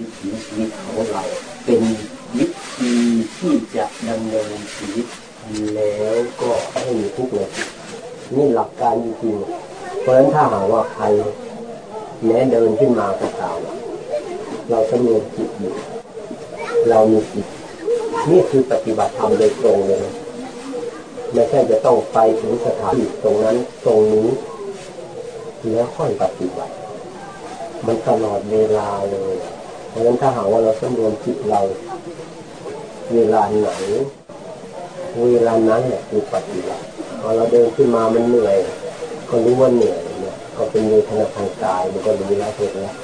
วิถีชีวิตของเรา เป็นวิธีที่จะดำเนินชีวิตแล้วก็ให้มีทุกข์เลยนี่หลักการจริงเพราะฉะนั้นถ้าหากว่าใครแม้เดินขึ้นมาก็ตามเราสำรวจจิตอยู่เรามีจิตนี่คือปฏิบัติธรรมโดยตรงเลยไม่ใช่จะต้องไปถึงสถานที่ตรงนั้นตรงนี้แล้วค่อยปฏิบัติ มันตลอดเวลาเลย เพราะฉะนั้นถ้าหากว่าเราสำรวมจิตเรา เวลาไหนเวลานั้นเนี่ยคือปฏิบัติพอเราเดินขึ้นมามันเหนื่อย ก็รู้ว่าเหนื่อยเนี่ยก็เป็นเวทนาทางกายมันก็รู้แล้วเห็นแล้ว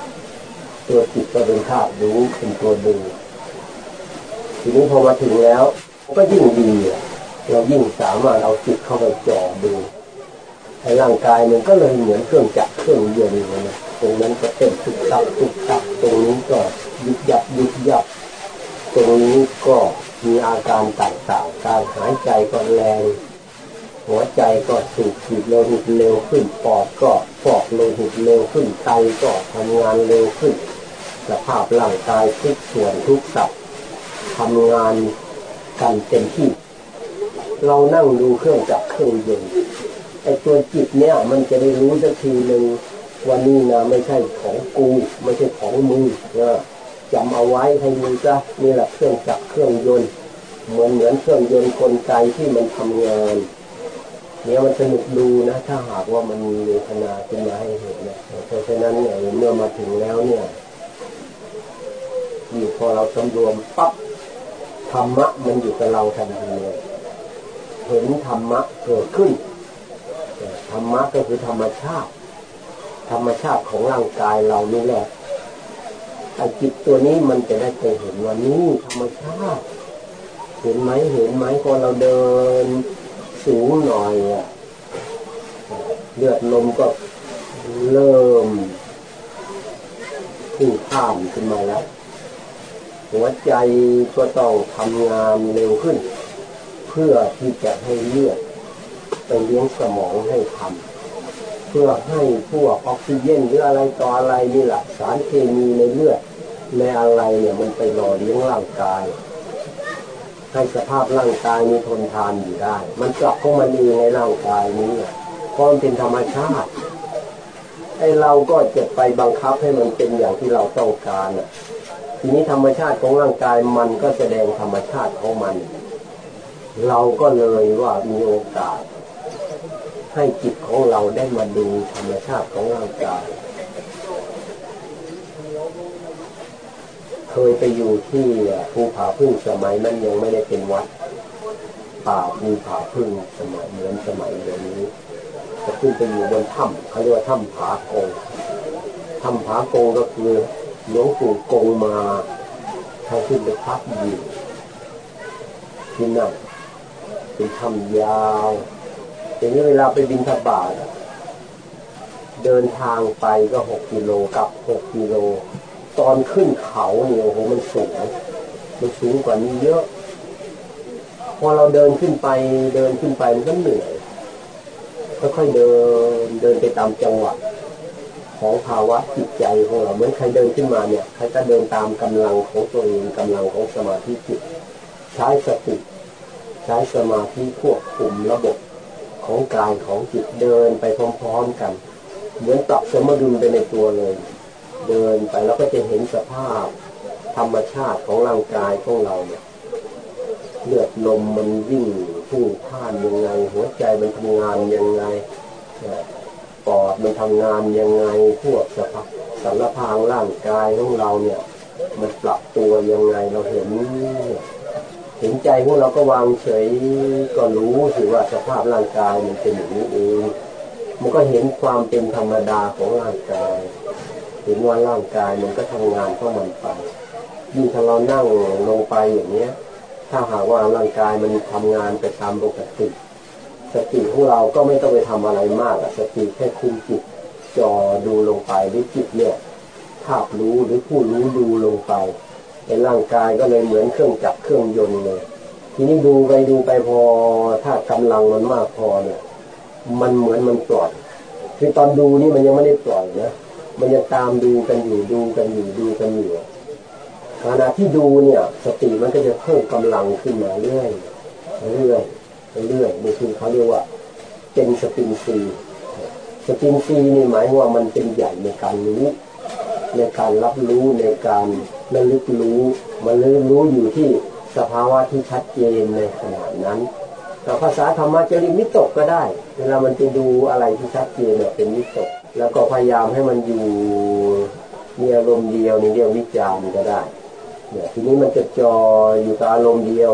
ตัวจิตก็เป็นธาตุรู้เป็นตัวดูทีนี้พอมาถึงแล้ว ก็ยิ่งดีเรายิ่งสามารถเอาจิตเข้าไปจ่อดูให้ร่างกายมันก็เลยเหมือนเครื่องจักรเครื่องยนต์นะ ตรงนั้นก็เต้นตุกตักตุกตักตรงนี้ก็ยุบยับยุบยับ ตรงนี้ก็มีอาการต่างๆ การหายใจก็แรง หัวใจก็สูบฉีดโลหิตเร็วขึ้น ปอดก็ฟอกโลหิตเร็วขึ้น ไตก็ทำงานเร็วขึ้น สภาพร่างกายทุกส่วนทุกสับทำงานกันเต็มที่ เรานั่งดูเครื่องจักรเครื่องยนต์ไอตัวจิตเนี่ยมันจะได้รู้สักทีหนึ่ง วันนี้นะไม่ใช่ของกู ไม่ใช่ของมึงนะจำเอาไว้ให้ดีซะนี่แหละเครื่องจักรเครื่องยนต์เหมือนเหมือนเครื่องยนต์กลไกที่มันทำงานเนี่ยมันสนุกดูนะ ถ้าหากว่ามันมีเวทนาขึ้นมาให้เห็นนะเพราะฉะนั้นเนี่ยเมื่อมาถึงแล้วเนี่ยอยู่พอเราสำรวมปั๊บธรรมะมันอยู่กับเราทันทีเลยเห็นธรรมะเกิดขึ้นธรรมะก็คือธรรมชาติ ธรรมชาติของร่างกายเรานี่แหละไอ้จิตตัวนี้มันจะได้ไปเห็นว่านี่ธรรมชาติ เห็นไหมเห็นไหมพอเราเดินสูงหน่อยอะเลือดลมก็เริ่มพุ่งข้ามขึ้นมาแล้วหัวใจก็ต้องทำงานเร็วขึ้น เพื่อที่จะให้เลือดไปเลี้ยงสมองให้ทำ เพื่อให้พวกออกซิเจนหรืออะไรต่ออะไรนี่แหละสารเคมีในเลือดในอะไรเนี่ยมันไปหล่อเลี้ยงร่างกาย ให้สภาพร่างกายนี้ทนทานอยู่ได้ มันกลับเข้ามาดีในร่างกายนี้เพราะมันเป็นธรรมชาติไอเราก็จะไปบังคับให้มันเป็นอย่างที่เราต้องการอะทีนี้ธรรมชาติของร่างกายมันก็แสดงธรรมชาติของมัน เราก็เลยว่ามีโอกาส ให้จิตของเราได้มาดูธรรมชาติของร่างกาย เคยไปอยู่ที่ภูผาพึ่งสมัยนั้นยังไม่ได้เป็นวัดป่าภูผาพึ่งสมัยเหมือนสมัยเดี๋ยวนี้จะขึ้นไปอยู่บนถ้ำเขาเรียกว่าถ้ำผาโกงถ้ำผาโกงก็คือหลวงปู่กงมาท่านขึ้นไปพักอยู่ที่นั่นเป็นถ้ำยาว ทีนี้เวลาไปบินทบาทเดินทางไปก็หกกิโลกลับหกกิโล ตอนขึ้นเขาเนี่ยโอ้โหมันสูงมันสูงกว่านี้เยอะ พอเราเดินขึ้นไปเดินขึ้นไปมันก็เหนื่อยค่อยๆเดินเดินไปตามจังหวะของภาวะจิตใจของเราเหมือนใครเดินขึ้นมาเนี่ยใครก็เดินตามกำลังของตัวเองกำลังของสมาธิจิต ใช้สติ ใช้สมาธิควบคุมระบบ ของกายของจิตเดินไปพร้อมๆกัน เหมือนปรับสมดุลไปในตัวเลย เดินไปแล้วก็จะเห็นสภาพ ธรรมชาติของร่างกายของเราเนี่ยเลือดลมมันวิ่งพุ่งพ่านยังไง หัวใจมันทำงานยังไงปอดมันทำงานยังไงพวกสภาพสารพางร่างกายของเราเนี่ย มันปรับตัวยังไงเราเห็น เห็นใจพวกเราก็วางเฉยก็รู้สิว่าสภาพร่างกายมันเป็นอย่างนี้เองมันก็เห็นความเป็นธรรมดาของร่างกายเห็นว่าร่างกายมันก็ทำงานของมันไปยิ่งถ้าเรานั่งลงไปอย่างเนี้ย ถ้าหากว่าร่างกายมันทำงานไปตามปกติสติของเราก็ไม่ต้องไปทำอะไรมากสติแค่คุมจิตจอดูลงไปหรือจิตเนี่ยภาพรู้หรือผู้รู้ดูลงไป ในร่างกายก็เลยเหมือนเครื่องจักรเครื่องยนต์เลยทีนี้ดูไปดูไปพอถ้ากำลังมันมากพอเนี่ย มันเหมือนมันปล่อยคือตอนดูนี่มันยังไม่ได้ปล่อยนะมันยังตามดูกันอยู่ดูกันอยู่ดูกันอยู่ขณะที่ดูเนี่ย สติมันก็จะเพิ่มกำลังขึ้นมาเรื่อยเรื่อยเรื่อยนี่คือเขาเรียกว่า เป็นสตินซีสตินซีนี่หมายว่ามันเป็นใหญ่ในการรู้ในการรับรู้ในการ ระลึกรู้ มันระลึกรู้อยู่ที่สภาวะที่ชัดเจนในขณะนั้นแต่ภาษาธรรมะจะเรียกมิตกก็ได้ เวลามันจะดูอะไรที่ชัดเจนเนี่ยเป็นมิตก แล้วก็พยายามให้มันอยู่มีอารมณ์เดียวในเรียกวิจารณ์ก็ได้เนี่ยทีนี้มันจะจออยู่กับอารมณ์เดียว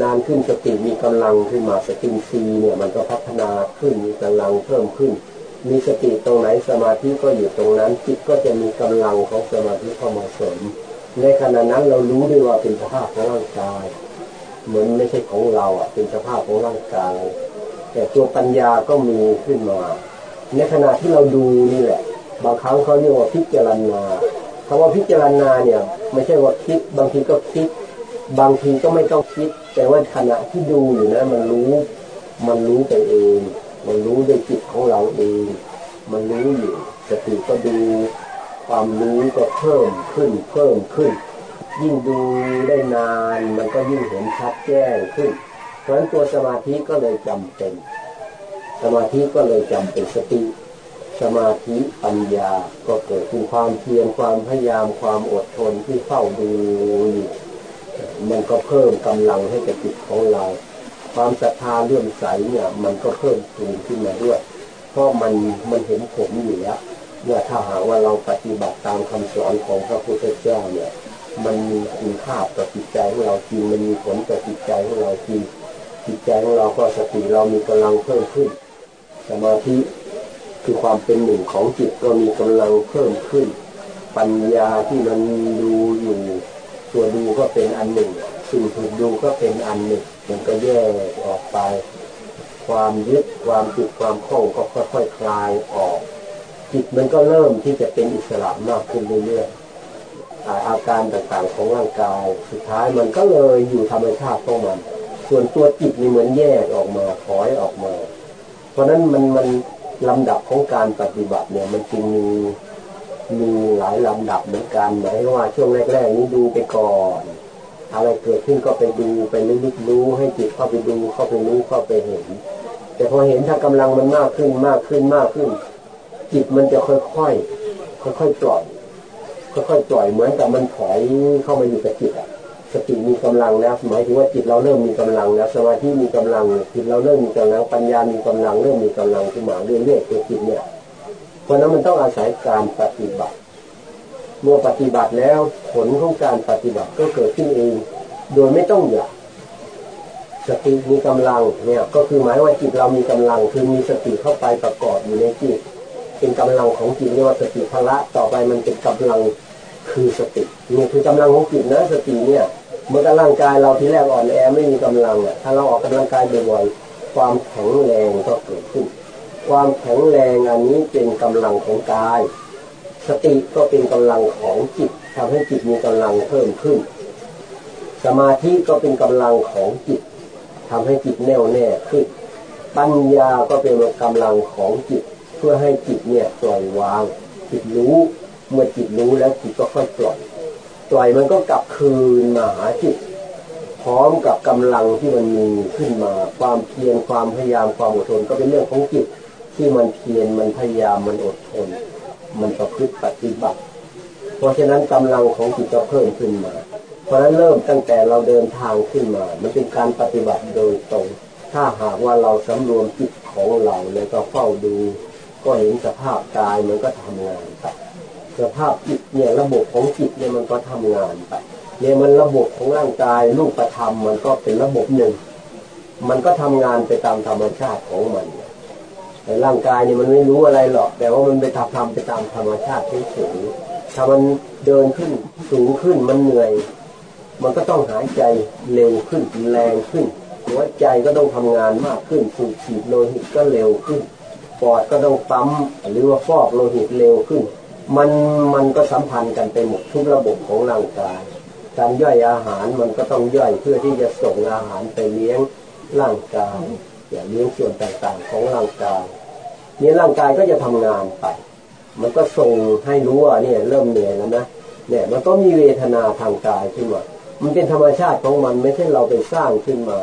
นานขึ้นสติมีกำลังขึ้นมาสติซีเนี่ยมันก็พัฒนาขึ้นมีกำลังเพิ่มขึ้น มีสติตรงไหนสมาธิก็อยู่ตรงนั้นจิตก็จะมีกำลังของสมาธิเข้ามาเสริม ในขณะนั้นเรารู้ด้วยว่าเป็นสภาพของร่างกาย เหมือนไม่ใช่ของเราอะ เป็นสภาพของร่างกาย แต่ตัวปัญญาก็มีขึ้นมา ในขณะที่เราดูนี่แหละ บางครั้งเขาเรียกว่าพิจารณาคำว่าพิจารณาเนี่ย ไม่ใช่ว่าคิด บางทีก็คิด บางทีก็ไม่ต้องคิด แต่ว่าขณะที่ดูอยู่นะมันรู้ มันรู้ไปเอง มันรู้ด้วยจิตของเราเอง มันรู้อยู่สติก็ดู ความรู้ก็เพิ่มขึ้นเพิ่มขึ้น ยิ่งดูได้นานมันก็ยิ่งเห็นชัดแจ้งขึ้น เพราะฉะนั้นตัวสมาธิก็เลยจำเป็น สมาธิก็เลยจำเป็นสติ สมาธิปัญญาก็เกิดขึ้นความเพียรความพยายามความอดทนที่เฝ้าดูอยู่มันก็เพิ่มกำลังให้กับจิตของเรา ความศรัทธาเลื่อมใสเนี่ย มันก็เพิ่มสูงขึ้นมาด้วย เพราะมันมันเห็นผลอยู่แล้ว เมื่อถ้าหากว่าเราปฏิบัติตามคำสอนของพระพุทธเจ้าเนี่ย มันมีคุณค่าต่อจิตใจของเราจริงมันมีผลต่อจิตใจของเราจริงจิตใจของเราก็สติเรามีกำลังเพิ่มขึ้น สมาธิคือความเป็นหนึ่งของจิตก็มีกำลังเพิ่มขึ้น ปัญญาที่มันดูอยู่ ตัวดูก็เป็นอันหนึ่ง สิ่งถูกดูก็เป็นอันหนึ่งมันก็แยกออกไป ความยึดความติดความคล้องก็ค่อยๆคลายออก จิตมันก็เริ่มที่จะเป็นอิสระมากขึ้นเรื่อยๆอาการต่างๆของร่างกาย สุดท้ายมันก็เลยอยู่ธรรมชาติของมัน ส่วนตัวจิตนี่เหมือนแยกออกมาถอยออกมา เพราะนั้นมันมันลำดับของการปฏิบัติเนี่ย มันจึงมีมีหลายลำดับเหมือนกันหมายว่าช่วงแรกๆนี้ดูไปก่อน อะไรเกิดขึ้นก็ไปดูไปลึกๆรู้ให้จิตเข้าไปดูเข้าไปรู้เข้าไปเห็น แต่พอเห็นถ้ากำลังมันมากขึ้นมากขึ้นมากขึ้น จิตมันจะค่อยๆค่อยๆปล่อยค่อยๆปล่อยเหมือนกับมันถอยเข้ามาอยู่กับจิตอะสติมีกำลังแล้วหมายถึงว่าจิตเราเริ่มมีกำลังแล้วสมาธิมีกำลังจิตเราเริ่มมีกำลังปัญญามีกำลังเริ่มมีกำลังขึ้นมาเรื่อยๆตัวจิตเนี่ยเพราะนั้นมันต้องอาศัยการปฏิบัติ เมื่อปฏิบัติแล้วผลของการปฏิบัติก็เกิดขึ้นเอง โดยไม่ต้องอยากสติมีกำลังเนี่ยก็คือหมายว่าจิตเรามีกำลังคือมีสติเข้าไปประกอบอยู่ในจิต เป็นกำลังของจิตเรียกว่าสติพละต่อไปมันเป็นกำลังคือสตินี่คือกำลังของจิตนะสติเนี่ยเมื่อกร่างกายเราที่แรกอ่อนแอไม่มีกำลังอะถ้าเราออกกำลังกายบ่อยๆความแข็งแรงก็เกิดขึ้น ความแข็งแรงอันนี้เป็นกำลังของกาย สติก็เป็นกำลังของจิตทำให้จิตมีกำลังเพิ่มขึ้น สมาธิก็เป็นกำลังของจิตทำให้จิตแน่วแน่ขึ้น ปัญญาก็เป็นกำลังของจิต พื่อให้จิตเนี่ยปล่อยวาง จิตรู้ เมื่อจิตรู้แล้วจิตก็ค่อยปล่อย ปล่อยมันก็กลับคืนมาหาจิต พร้อมกับกำลังที่มันมีขึ้นมา ความเพียรความพยายามความอดทนก็เป็นเรื่องของจิต ที่มันเพียรมันพยายามมันอดทน มันประพฤติปฏิบัติ เพราะฉะนั้นกำลังของจิตก็เพิ่มขึ้นมา เพราะฉะนั้นเริ่มตั้งแต่เราเดินทางขึ้นมา มันเป็นการปฏิบัติโดยตรงถ้าหากว่าเราสำรวมจิตของเราแล้วก็เฝ้าดู ก็เห็นสภาพกายมันก็ทำงานไปสภาพจิตเนี่ยระบบของจิตเนี่ยมันก็ทำงานไปเนี่ยมันระบบของร่างกายรูปธรรมมันก็เป็นระบบหนึ่ง มันก็ทำงานไปตามธรรมชาติของมันแต่ร่างกายเนี่ยมันไม่รู้อะไรหรอก แต่ว่ามันไปทำทำไปตามธรรมชาติเฉยๆถ้ามันเดินขึ้นสูงขึ้นมันเหนื่อย มันก็ต้องหายใจเร็วขึ้นแรงขึ้นหัวใจก็ต้องทำงานมากขึ้นสูบฉีดโลหิตก็เร็วขึ้น ปอดก็ต้องปั๊มหรือว่าฟอกโลหิตเร็วขึ้น มันมันก็สัมพันธ์กันไปหมดทุกระบบของร่างกาย การย่อยอาหารมันก็ต้องย่อยเพื่อที่จะส่งอาหารไปเลี้ยงร่างกายอย่าเลี้ยงส่วนต่างๆของร่างกายนี้ร่างกายก็จะทำงานไป มันก็ส่งให้รู้ว่าเนี่ยเริ่มเหนื่อยแล้วนะเนี่ยมันก็มีเวทนาทางกายขึ้นมามันเป็นธรรมชาติของมันไม่ใช่เราไปสร้างขึ้นมา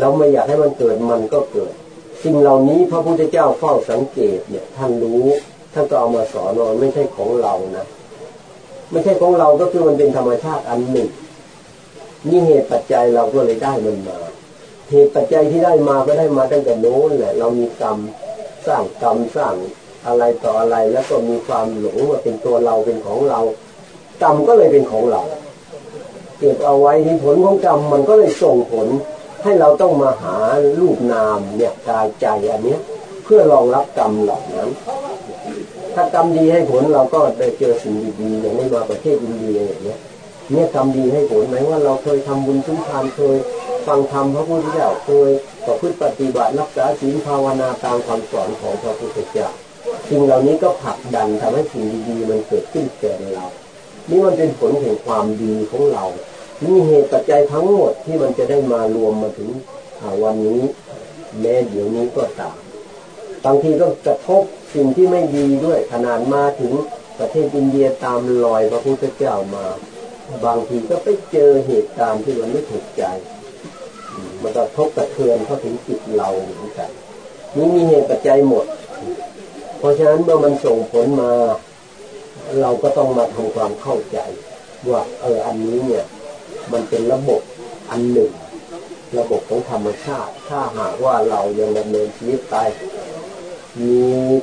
เราไม่อยากให้มันเกิดมันก็เกิด สิ่งเหล่านี้พระพุทธเจ้าเฝ้าสังเกตเนี่ย ท่านรู้ท่านก็เอามาสอนว่าไม่ใช่ของเรานะไม่ใช่ของเราก็คือมันเป็นธรรมชาติอันหนึ่งนี่เหตุปัจจัยเราก็เลยได้มันมา เหตุปัจจัยที่ได้มาก็ได้มาตั้งแต่โน้นแหละ เรามีกรรมสร้างกรรมสร้างอะไรต่ออะไร แล้วก็มีความหลงว่าเป็นตัวเราเป็นของเรา กรรมก็เลยเป็นของเรา เก็บเอาไว้ที่ผลของกรรมมันก็เลยส่งผล ให้เราต้องมาหารูปนามเนี่ยกายใจอันเนี้ย เพื่อรองรับกรรมเหล่านั้น ถ้ากรรมดีให้ผลเราก็ได้เจอสิ่งดีๆอย่างนี้มาประเทศอินเดียอย่างเนี้ยเนี่ยกรรมดีให้ผลไหมว่าเราเคยทำบุญทุกทานเคยฟังธรรมพระพุทธเจ้าเคยประพฤติปฏิบัติรักษาศีลภาวนาตามคำสอนของพระพุทธเจ้าสิ่งเหล่านี้ก็ผลักดันทำให้สิ่งดีๆมันเกิดขึ้นแก่เรา นี่มันเป็นผลแห่งความดีของเรา นี่เหตุปัจจัยทั้งหมดที่มันจะได้มารวมมาถึงวันนี้ แม้เดี๋ยวนี้ก็ตามบางทีก็กระทบสิ่งที่ไม่ดีด้วยขนาดมาถึงประเทศอินเดียตามรอยพระพุทธเจ้ามา บางทีก็ไปเจอเหตุการณ์ที่มันไม่ถูกใจมันก็ทบกระเทือนเข้าถึงจิตเราเหมือนกันนี่มีเหตุปัจจัยหมด เพราะฉะนั้นเมื่อมันส่งผลมา เราก็ต้องมาทำความเข้าใจ ว่าเอออันนี้เนี่ย มันเป็นระบบอันหนึ่ง ระบบของธรรมชาติ ถ้าหากว่าเรายังดำเนินชีวิตไปมี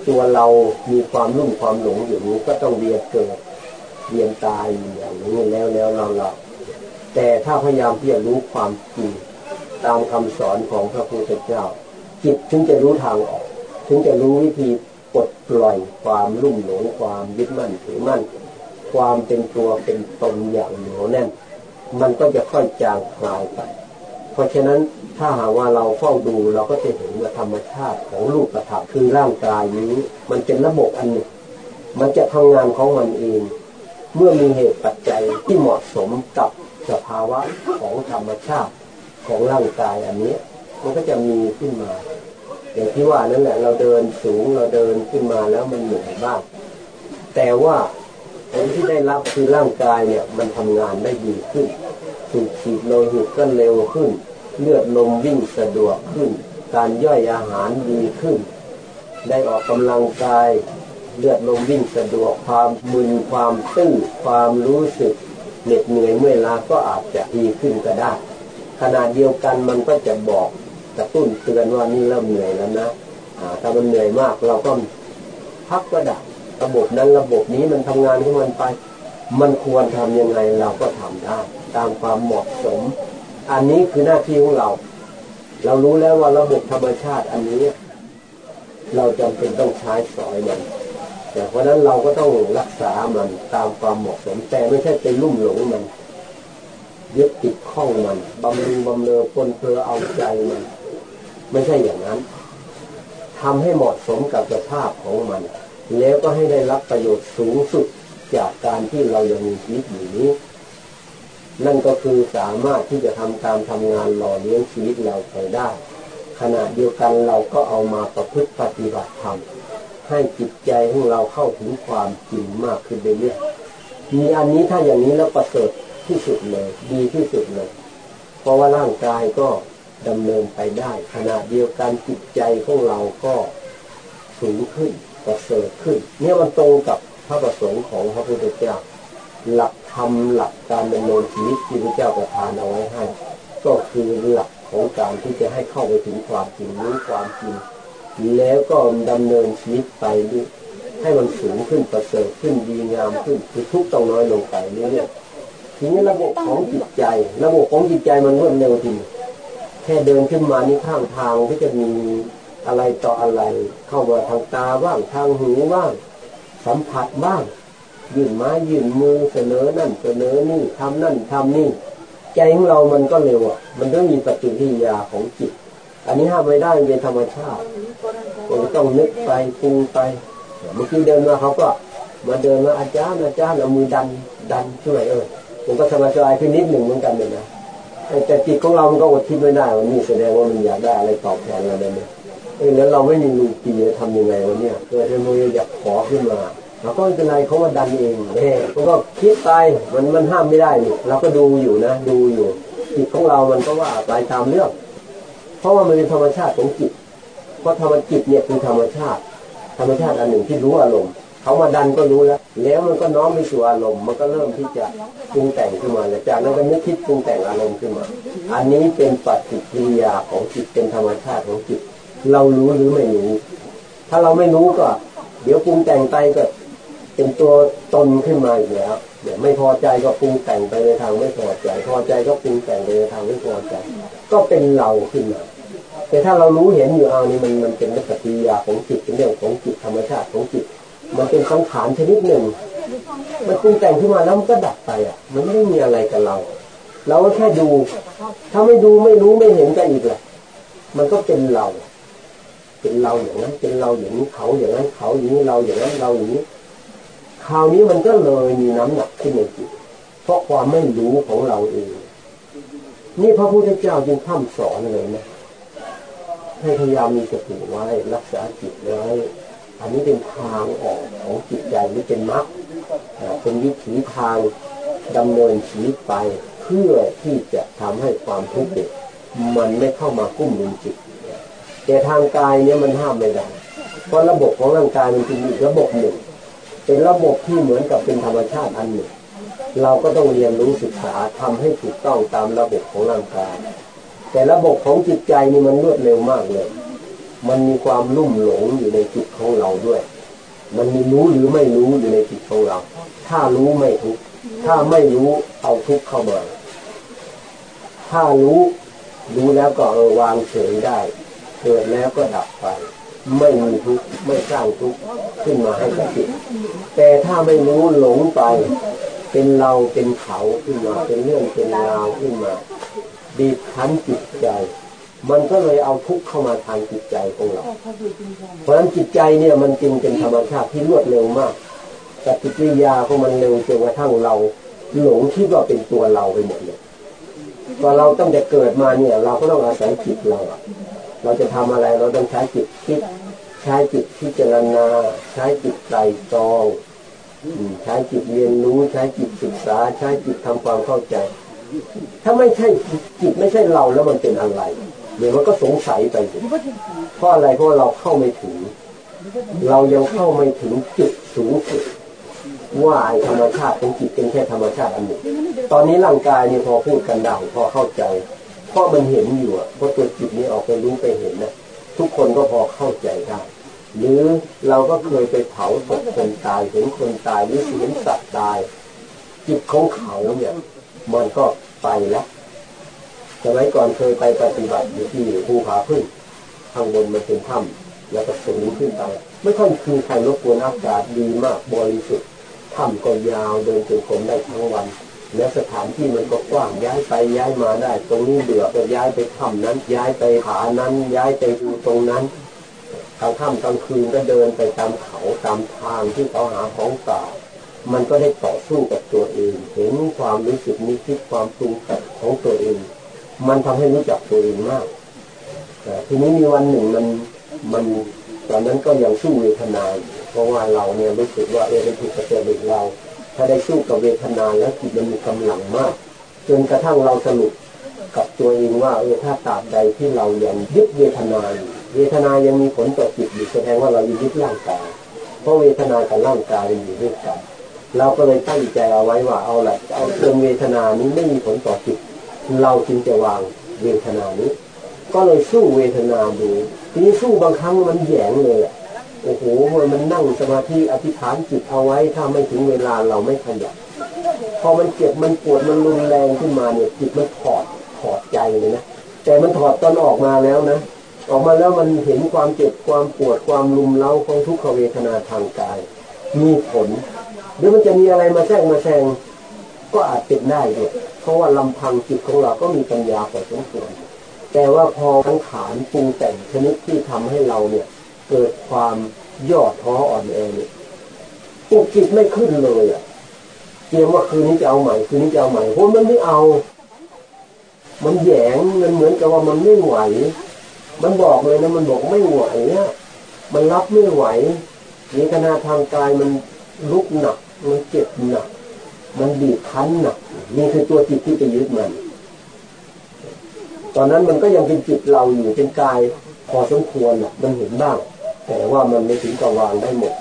ตัวเรามีความรุ่มความหลงอยู่นี้ก็ต้องเรียนเกิดเรียนตายอย่างนี้แล้วแล้วเราเราแต่ถ้าพยายามที่จะรู้ความจริงตามคำสอนของพระพุทธเจ้า จิตถึงจะรู้ทางออก ถึงจะรู้วิธีปลดปล่อยความรุ่มหลงความยึดมั่นถือมั่น ความเป็นตัวเป็นตนอย่างเหนียวแน่น มันก็จะค่อยจางคลายไป เพราะฉะนั้นถ้าหากว่าเราเฝ้าดูเราก็จะเห็นว่าธรรมชาติของรูปธรรมคือร่างกายนี้ มันเป็นระบบอันหนึ่ง มันจะทำงานของมันเอง เมื่อมีเหตุปัจจัยที่เหมาะสมกับสภาวะของธรรมชาติของร่างกายอันนี้ มันก็จะมีขึ้นมา อย่างที่ว่านั่นแหละเราเดินสูงเราเดินขึ้นมาแล้วมันเหนื่อยบ้าง แต่ว่า ผลที่ได้รับคือร่างกายเนี่ย มันทำงานได้ดีขึ้นสูบฉีดโลหิตก็เร็วขึ้น เลือดลมวิ่งสะดวกขึ้น การย่อยอาหารดีขึ้น ได้ออกกำลังกาย เลือดลมวิ่งสะดวกความมึนความตื้อความรู้สึกเหน็ดเหนื่อยเมื่อยล้าก็อาจจะดีขึ้นก็ได้ขณะเดียวกันมันก็จะบอกกระตุ้นเตือนว่านี่เริ่มเหนื่อยแล้วนะถ้ามันเหนื่อยมากเราก็พักก็ได้ ระบบนั้นระบบนี้มันทำงานของมันไป มันควรทํำยังไงเราก็ทำได้ตามความเหมาะสม อันนี้คือหน้าที่ของเรา เรารู้แล้วว่าระบบธรรมชาติอันนี้ เราจำเป็นต้องใช้สอยมันแต่เพราะนั้นเราก็ต้องรักษามันตามความเหมาะสม แต่ไม่ใช่ไปลุ่มหลงมันยึดติดข้องมันบำรุงบำเรอปนเพอเอาใจมัน ไม่ใช่อย่างนั้นทำให้เหมาะสมกับสภาพของมัน แล้วก็ให้ได้รับประโยชน์สูงสุดจากการที่เรายังมีชีวิตอยู่นี้ นั่นก็คือสามารถที่จะทำการทำงานหล่อเลี้ยงชีวิตเราไปได้ ขณะเดียวกันเราก็เอามาประพฤติปฏิบัติธรรมให้จิตใจของเราเข้าถึงความจริงมากขึ้นเรื่อยๆมีอันนี้ถ้าอย่างนี้แล้วประเสริฐที่สุดเลย ดีที่สุดเลย เพราะว่าร่างกายก็ดำเนินไปได้ ขณะเดียวกันจิตใจของเราก็สูงขึ้น ประเสริฐขึ้น เนี่ยมันตรงกับพระประสงค์ของพระพุทธเจ้า หลักธรรมหลักการดำเนินชีวิตที่พระเจ้าประทานเอาไว้ให้ ก็คือหลักของการที่จะให้เข้าไปถึงความจริงรู้ความจริงแล้วก็ดำเนินชีวิตไปด้วยให้มันสูงขึ้นประเสริฐขึ้นดีงามขึ้นคือทุกต้องน้อยลงไปเรื่อยๆทีนี้ระบบของจิตใจ ระบบของจิตใจมันรวดเร็วจริงแค่เดินขึ้นมานี่ข้างทางก็จะมี อะไรต่ออะไร เข้ามาทางตาบ้างทางหูบ้าง สัมผัสบ้างยื่นไม้ยื่นมือเสนอนั่นเสนอนี่ทำนั่นทำนี่ ใจของเรามันก็เร็วอะ มันต้องมีปฏิกิริยาของจิต อันนี้ห้ามไม่ได้เป็นธรรมชาติเราต้องนึกไปปรุงไปเมื่อกี้เดินมาเขาก็ มาเดินมาอาจารย์อาจารย์เอามือดันดันช่วยเออผมก็สบายขึ้นนิดหนึ่งเหมือนกันเลยนะแต่จิตของเรามันก็อดคิดไม่ได้วันนี้แสดงว่ามันอยากได้อะไรตอบแทนเราเลยเนี่ย เออแล้วเราไม่มีลูกปีจะทำยังไงวันนี้เกิดเป็นโมยอยากขอขึ้นมาเราก็ไม่เป็นไรเขาว่าดันเองแน่มันก็คิดไปมันมันห้ามไม่ได้นี่เราก็ดูอยู่นะ ดูอยู่จิตของเรามันก็ว่าไปตามเรื่อง เพราะว่ามันเป็นธรรมชาติของจิต เพราะธรรมจิตเนี่ยคือธรรมชาติ ธรรมชาติอันหนึ่งที่รู้อารมณ์เขามาดันก็รู้แล้ว แล้วมันก็น้อมไปสู่อารมณ์ มันก็เริ่มที่จะปรุงแต่งขึ้นมาแล้วจากนั้นก็นึกคิดปรุงแต่งอารมณ์ขึ้นมา อันนี้เป็นปฏิกิริยาของจิตเป็นธรรมชาติของจิต เรารู้หรือไม่รู้ ถ้าเราไม่รู้ก็ เดี๋ยวปรุงแต่งไปก็เป็นตัวตนขึ้นมาอีกแล้วเดี๋ยวไม่พอใจก็ปรุงแต่งไปในทางไม่พอใจ พอใจก็ปรุงแต่งไปในทางไม่พอใจ ก็เป็นเราขึ้นมาแต่ถ้าเรารู้เห็นอยู่เอานี่มันมันเป็นปฏิกิริยาของจิตเป็นเรื่องของจิตธรรมชาติของจิต มันเป็นสังขารชนิดหนึ่ง มันปรุงแต่งขึ้นมาแล้วมันก็ดับไปอะ มันไม่ได้มีอะไรกับเรา เราก็แค่ดู ถ้าไม่ดูไม่รู้ไม่เห็นกันอีกแหละมันก็เป็นเรา เป็นเราอย่างนั้นเป็นเราอย่างนี้เขาอย่างนั้นเขาอย่างนี้เราอย่างนั้นเราอย่างนี้คราวนี้มันก็เลยมีน้ำหนักขึ้นในจิตเพราะความไม่รู้ของเราเอง นี่พระพุทธเจ้าจึงท่ำสอนเลยนะให้พยายามมีสติไว้รักษาจิตไว้อันนี้เป็นทางออกของจิตใจหรือเป็นมรรคเป็นวิถีทางดำเนินชีวิตไปเพื่อที่จะทำให้ความทุกข์มันไม่เข้ามากุ้มลุมจิต แต่ทางกายเนี่ยมันห้ามไม่ได้เพราะระบบของร่างกายมันเป็นอีกระบบหนึ่ง เป็นระบบที่เหมือนกับเป็นธรรมชาติอันหนึ่ง เราก็ต้องเรียนรู้ศึกษาทำให้ถูกต้องตามระบบของร่างกาย แต่ระบบของจิตใจนี่มันรวดเร็วมากเลย มันมีความลุ่มหลงอยู่ในจิตของเราด้วย มันมีรู้หรือไม่รู้อยู่ในจิตของเรา ถ้ารู้ไม่ทุก ถ้าไม่รู้เอาทุกเข้ามา ถ้ารู้รู้แล้วก็เออวางเฉยได้ เกิดแล้วก็ดับไป ไม่มีทุกข์ไม่สร้างทุกข์ขึ้นมาให้กับจิตแต่ถ้าไม่รู้หลงไป เป็นเราเป็นเขาขึ้นมาเป็นเรื่องเป็นราวขึ้นมาบีบคั้นจิตใจ มันก็เลยเอาทุกข์เข้ามาทางจิตใจของเรา เพราะฉะนั้นจิตใจเนี่ยมันจึงเป็นธรรมชาติที่รวดเร็วมากปฏิกิริยาของมันเร็วจนกระทั่งเราหลงคิดว่าเป็นตัวเราไปหมดเลยพอเราต้องจะเกิดมาเนี่ย เราก็ต้องอาศัยจิตเรา เราจะทำอะไรเราต้องใช้จิตคิด ใช้จิตพิจารณา ใช้จิตไตรตรองใช้จิตเรียนรู้ ใช้จิตศึกษา ใช้จิตทำความเข้าใจ ถ้าไม่ใช่จิตไม่ใช่เราแล้วมันเป็นอะไร เดี๋ยวมันก็สงสัยไปเพราะอะไรเพราะเราเข้าไม่ถึง เรายังเข้าไม่ถึงจุดสูงสุดว่าไอธรรมชาติของจิตเป็นแค่ธรรมชาติอันหนึ่งตอนนี้ร่างกายนี่พอพูดกันไดังพอเข้าใจ เพราะมันเห็นอยู่อะเพราะตัวจิตนี้ออกไปรู้ไปเห็นนะทุกคนก็พอเข้าใจได้ หรือเราก็เคยไปเผาศพคนตายเห็นคนตายหรือเห็นสัตว์ตาย จิตของเขาเนี่ยมันก็ไปแล้วสมัยก่อนเคยไปปฏิบัติอยู่ที่ภูผาพึ่งข้างบนมันเป็นถ้ำแล้วก็สูงขึ้นไปไม่ค่อยคือใครรบกวนอากาศดีมากบริสุทธิ์ถ้ำก็ยาวเดินจงกรมได้ทั้งวัน แล้วสถานที่มันก็กว้างย้ายไปย้ายมาได้ ตรงนี้เบื่อก็ย้ายไปถ้ำนั้น ย้ายไปผานั้น ย้ายไปดูตรงนั้นกลางค่ำกลางคืนก็เดินไปตามเขาตามทางที่เขาหาของป่ามันก็ได้ต่อสู้กับตัวเอง เห็นความรู้สึกนิคิดความปรุงแต่งของตัวเอง มันทำให้รู้จักตัวเองมากแต่ทีนี้มีวันหนึ่งมันมันตอนนั้นก็ยังสู้เวทนาเพราะว่าเราเนี่ยรู้สึกว่าเออเป็นผิดกับตัวเองเรา ถ้าได้สู้กับเวทนาแล้วจิตมันมีกำลังมาก จนกระทั่งเราสรุปกับตัวเองว่าเออถ้าตราบใดที่เรายังยึดเวทนาเวทนายังมีผลต่อจิตอยู่แสดงว่าเรายึดร่างกายเพราะเวทนากับร่างกายอยู่ด้วยกันเราก็เลยตั้งใจเอาไว้ว่าเอาแหละเอาเรื่องเวทนานี้ไม่มีผลต่อจิตเราจึงจะวางเวทนานี้ ก็เลยสู้เวทนาดูทีนี้สู้บางครั้งมันแยงเลยอะ โอ้โหมันนั่งสมาธิอธิษฐานจิตเอาไว้ ถ้าไม่ถึงเวลาเราไม่ขยับพอมันเจ็บมันปวดมันรุนแรงขึ้นมาเนี่ยจิตมันถอดถอดใจเลยนะแต่มันถอดตอนออกมาแล้วนะออกมาแล้วมันเห็นความเจ็บความปวดความรุมเร้าของทุกขเวทนาทางกาย มีผลหรือมันจะมีอะไรมาแทรกมาแซงก็อาจเป็นได้ด้วยเพราะว่าลำพังจิตของเราก็มีปัญญาพอสมควรแต่ว่าพอทั้งขานปรุงแต่งชนิดที่ทำให้เราเนี่ย เกิดความย่อท้ออ่อนแอเนี่ยปลุกจิตไม่ขึ้นเลยอะเตรียมว่าคืนนี้จะเอาใหม่คืนนี้จะเอาใหม่เพราะมันไม่เอา มันแยงมันเหมือนกับว่ามันไม่ไหว มันบอกเลยนะมันบอกไม่ไหวเนี่ยมันรับไม่ไหวเวทนาทางกายมันลุกหนักมันเจ็บหนัก มันบีบคั้นหนักนี่คือตัวจิตที่ไปยึดมัน ตอนนั้นมันก็ยังเป็นจิตเราอยู่เป็นกายพอสมควรอะ มันเห็นบ้าง แต่ว่ามันไม่ถึงกับวางได้หมด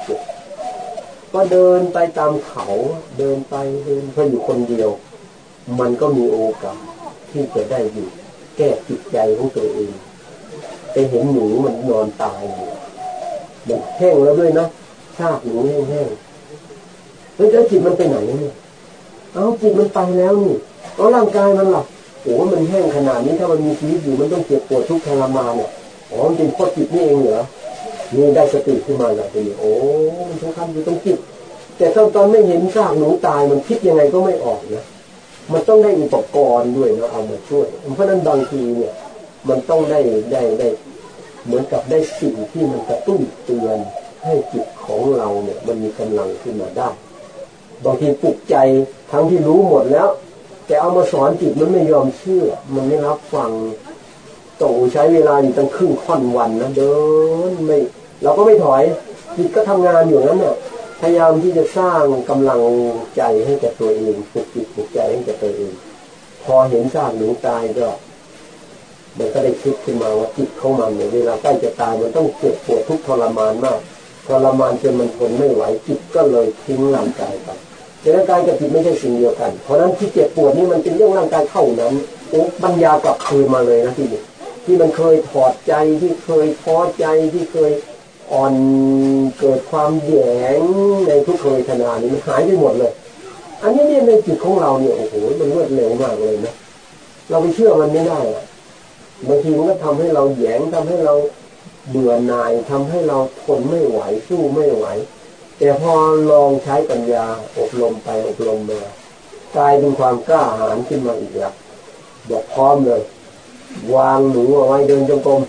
ก็เดินไปตามเขาเดินไปเดินเพื่ออยู่คนเดียว มันก็มีโอกาสที่จะได้อยู่แก้จิตใจของตัวเองไปเห็นหนูมันนอนตายอยู่มันแห้งแล้วด้วยนะชาติหนูแห้งๆแล้วจิตมันไปไหนเนี่ยเอาจิตมันไปแล้วนี่เอาร่างกายมันหลับโอ้มันแห้งขนาดนี้ถ้ามันมีชีวิตอยู่มันต้องเจ็บปวดทุกข์ทรมานเนี่ยอ๋อมันเป็นเพราะจิตนี่เองเหรอ นี่ได้สติขึ้นมาแล้วทีนี้โอ้มันสำคัญอยู่ตรงจิตแต่ตอนตอนไม่เห็นซากหนูตายมันคิดยังไงก็ไม่ออกนะมันต้องได้อุปกรณ์ด้วยนะเอามาช่วย เพราะนั้นบางทีเนี่ย มันต้องได้ได้ได้ เหมือนกับได้สิ่งที่มันกระตุ้นเตือนให้จิตของเราเนี่ย มันมีกำลังขึ้นมาได้ บางทีปลุกใจทั้งที่รู้หมดแล้ว แต่เอามาสอนจิตมันไม่ยอมเชื่อ มันไม่รับฟังต้องใช้เวลาอยู่ตั้งครึ่งค่อนวันนะเดินไม่ เราก็ไม่ถอยจิตก็ทำงานอยู่นั้นเนี่ยพยายามที่จะสร้างกำลังใจให้กับตัวเองปลุกจิตปลุกใจให้กับตัวเอง พอเห็นซากหนูตายก็ มันก็ได้คิดขึ้นมาว่าจิตของมันเนี่ยเวลาใกล้จะตายมันต้องเจ็บปวดทุกทรมานมากทรมานจนมันทนไม่ไหวจิตก็เลยทิ้งร่างกายไปแต่ร่างกายกับจิตไม่ใช่สิ่งเดียวกัน เพราะนั้นที่เจ็บปวดนี่มันเป็นเรื่องร่างกายเท่านั้นโอ้ปัญญากลับคืนมาเลยนะที่นี่ที่มันเคยถอดใจที่เคยท้อใจที่เคย อ่อนเกิดความแยงในทุกเคยธนานี่มันหายไปหมดเลย อันนี้เนี่ยในจิตของเราเนี่ยโอ้โหมันรวดเร็วมากเลยนะเราไปเชื่อมันไม่ได้อะบางทีมันก็ทำให้เราแยงทำให้เราเบื่อหน่ายทำให้เราทนไม่ไหวสู้ไม่ไหว แต่พอลองใช้ปัญญาอบรมไปอบรมมากลายเป็นความกล้าหาญขึ้นมาอีกแล้วบอกพร้อมเลย วางหนูเอาไว้เดินจงกรม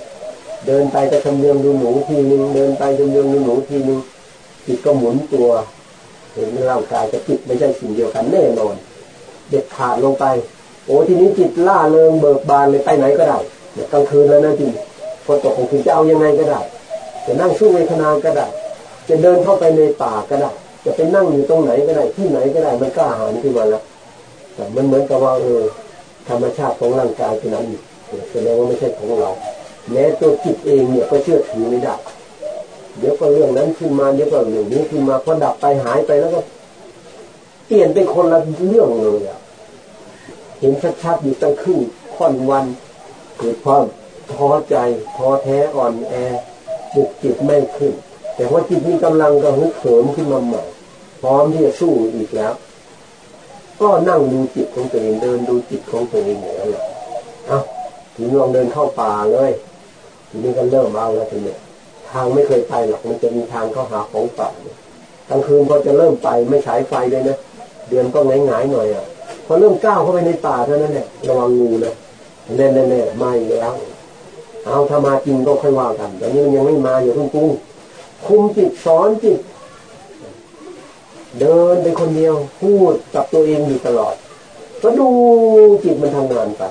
เดินไปก็ทำเรื่องดูหนูทีนึงเดินไปทำเรื่องดูหนูทีนึงจิตก็หมุนตัว เห็นร่างกายกับจิตไม่ใช่สิ่งเดียวกันแน่นอน เด็ดขาดลงไป โอ้ทีนี้จิตล่าเริงเบิกบานเลยไปไหนก็ได้เด็กลางคืนแล้วนะจริงพอตกกลางคืนจะเอายังไงก็ได้จะนั่งสู้เวทนาก็ได้จะเดินเข้าไปในป่าก็ได้จะไปนั่งอยู่ตรงไหนก็ได้ที่ไหนก็ได้มันกล้าหาญขึ้นมาแล้วแต่มันเหมือนกับว่าเออธรรมชาติของร่างกายเป็นนั้นแสดงว่าไม่ใช่ของเรา แม้ตัวจิตเองเนี่ยก็เชื่อถือไม่ได้เดี๋ยวก็เรื่องนั้นขึ้นมาเดี๋ยวก็เรื่องนี้ขึ้นมาพอดับไปหายไปแล้วก็เปลี่ยนเป็นคนละเรื่องเลยอะเห็นชัดๆอยู่ตั้งครึ่งค่อนวัน เกิดความท้อใจท้อแท้อ่อนแอบุกจิตไม่ขึ้น แต่ว่าจิตมีกำลังก็ฮึกเหิมขึ้นมาใหม่พร้อมที่จะสู้อีกแล้ว ก็นั่งดูจิตของตัวเองเดินดูจิตของตัวเองอย่างนั้นแหละเอาถึงลองเดินเข้าป่าเลย ทีนี้ก็เริ่มเอาแล้วทีนี้ทางไม่เคยไปหรอกมันจะมีทางเข้าหาของป่ากลางคืนพอจะเริ่มไปไม่ฉายไฟเลยนะเดือนก็งายงายหน่อยอะพอเริ่มก้าวเข้าไปในป่าเท่านั้นแหละระวังงูนะแน่แน่ๆไม่แล้วเอาถ้ามาจริงก็ค่อยว่ากันแต่นี้มันยังไม่มาอยู่ทุ่งกุ้งคุมจิตสอนจิต เดินไปคนเดียว พูดกับตัวเองอยู่ตลอด ก็ดูจิตมันทำงานไป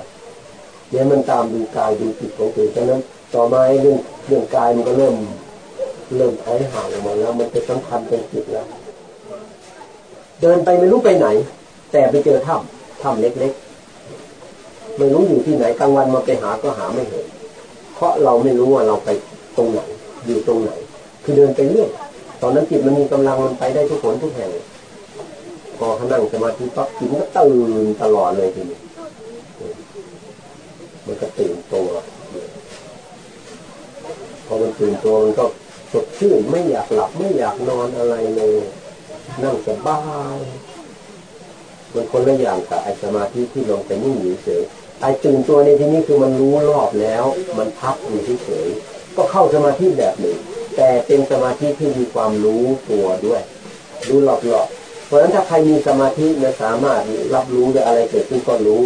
เดี๋ยวมันตามดูกายดูจิตของตัวเองฉะนั้น ต่อมาเรื่องเรื่องกายมันก็เริ่ม เริ่มถอยห่างออกมาแล้ว มันจะสำคัญเป็นจิตแล้ว เดินไปไม่รู้ไปไหน แต่ไปเจอถ้ำถ้ำเล็กๆไม่รู้อยู่ที่ไหนกลางวันมาไปหาก็หาไม่เห็น เพราะเราไม่รู้ว่าเราไปตรงไหน อยู่ตรงไหน คือเดินไปเรื่อยตอนนั้นจิตมันมีกำลังมันไปได้ทุกคนทุกแห่งพอขานั่งสมาธิปั๊บจิตก็ตื่นตลอดเลยทีนี้มันก็ตื่นตัว อมันตื่นตัวมันก็สดชื่นไม่อยากหลับไม่อยากนอนอะไรเลยนั่งสบายมันคนละอย่างกับไอสมาธิที่ลงไปนิ่งอยู่เฉยไอตื่นตัวในที่นี้คือมันรู้รอบแล้ว มันพักอยู่เฉยก็เข้าสมาธิแบบหนึ่ง แต่เป็นสมาธิที่มีความรู้ตัวด้วยรู้รอบๆเพราะฉะนั้นถ้าใครมีสมาธินะสามารถรับรู้ได้อะไรเกิดขึ้นก็รู้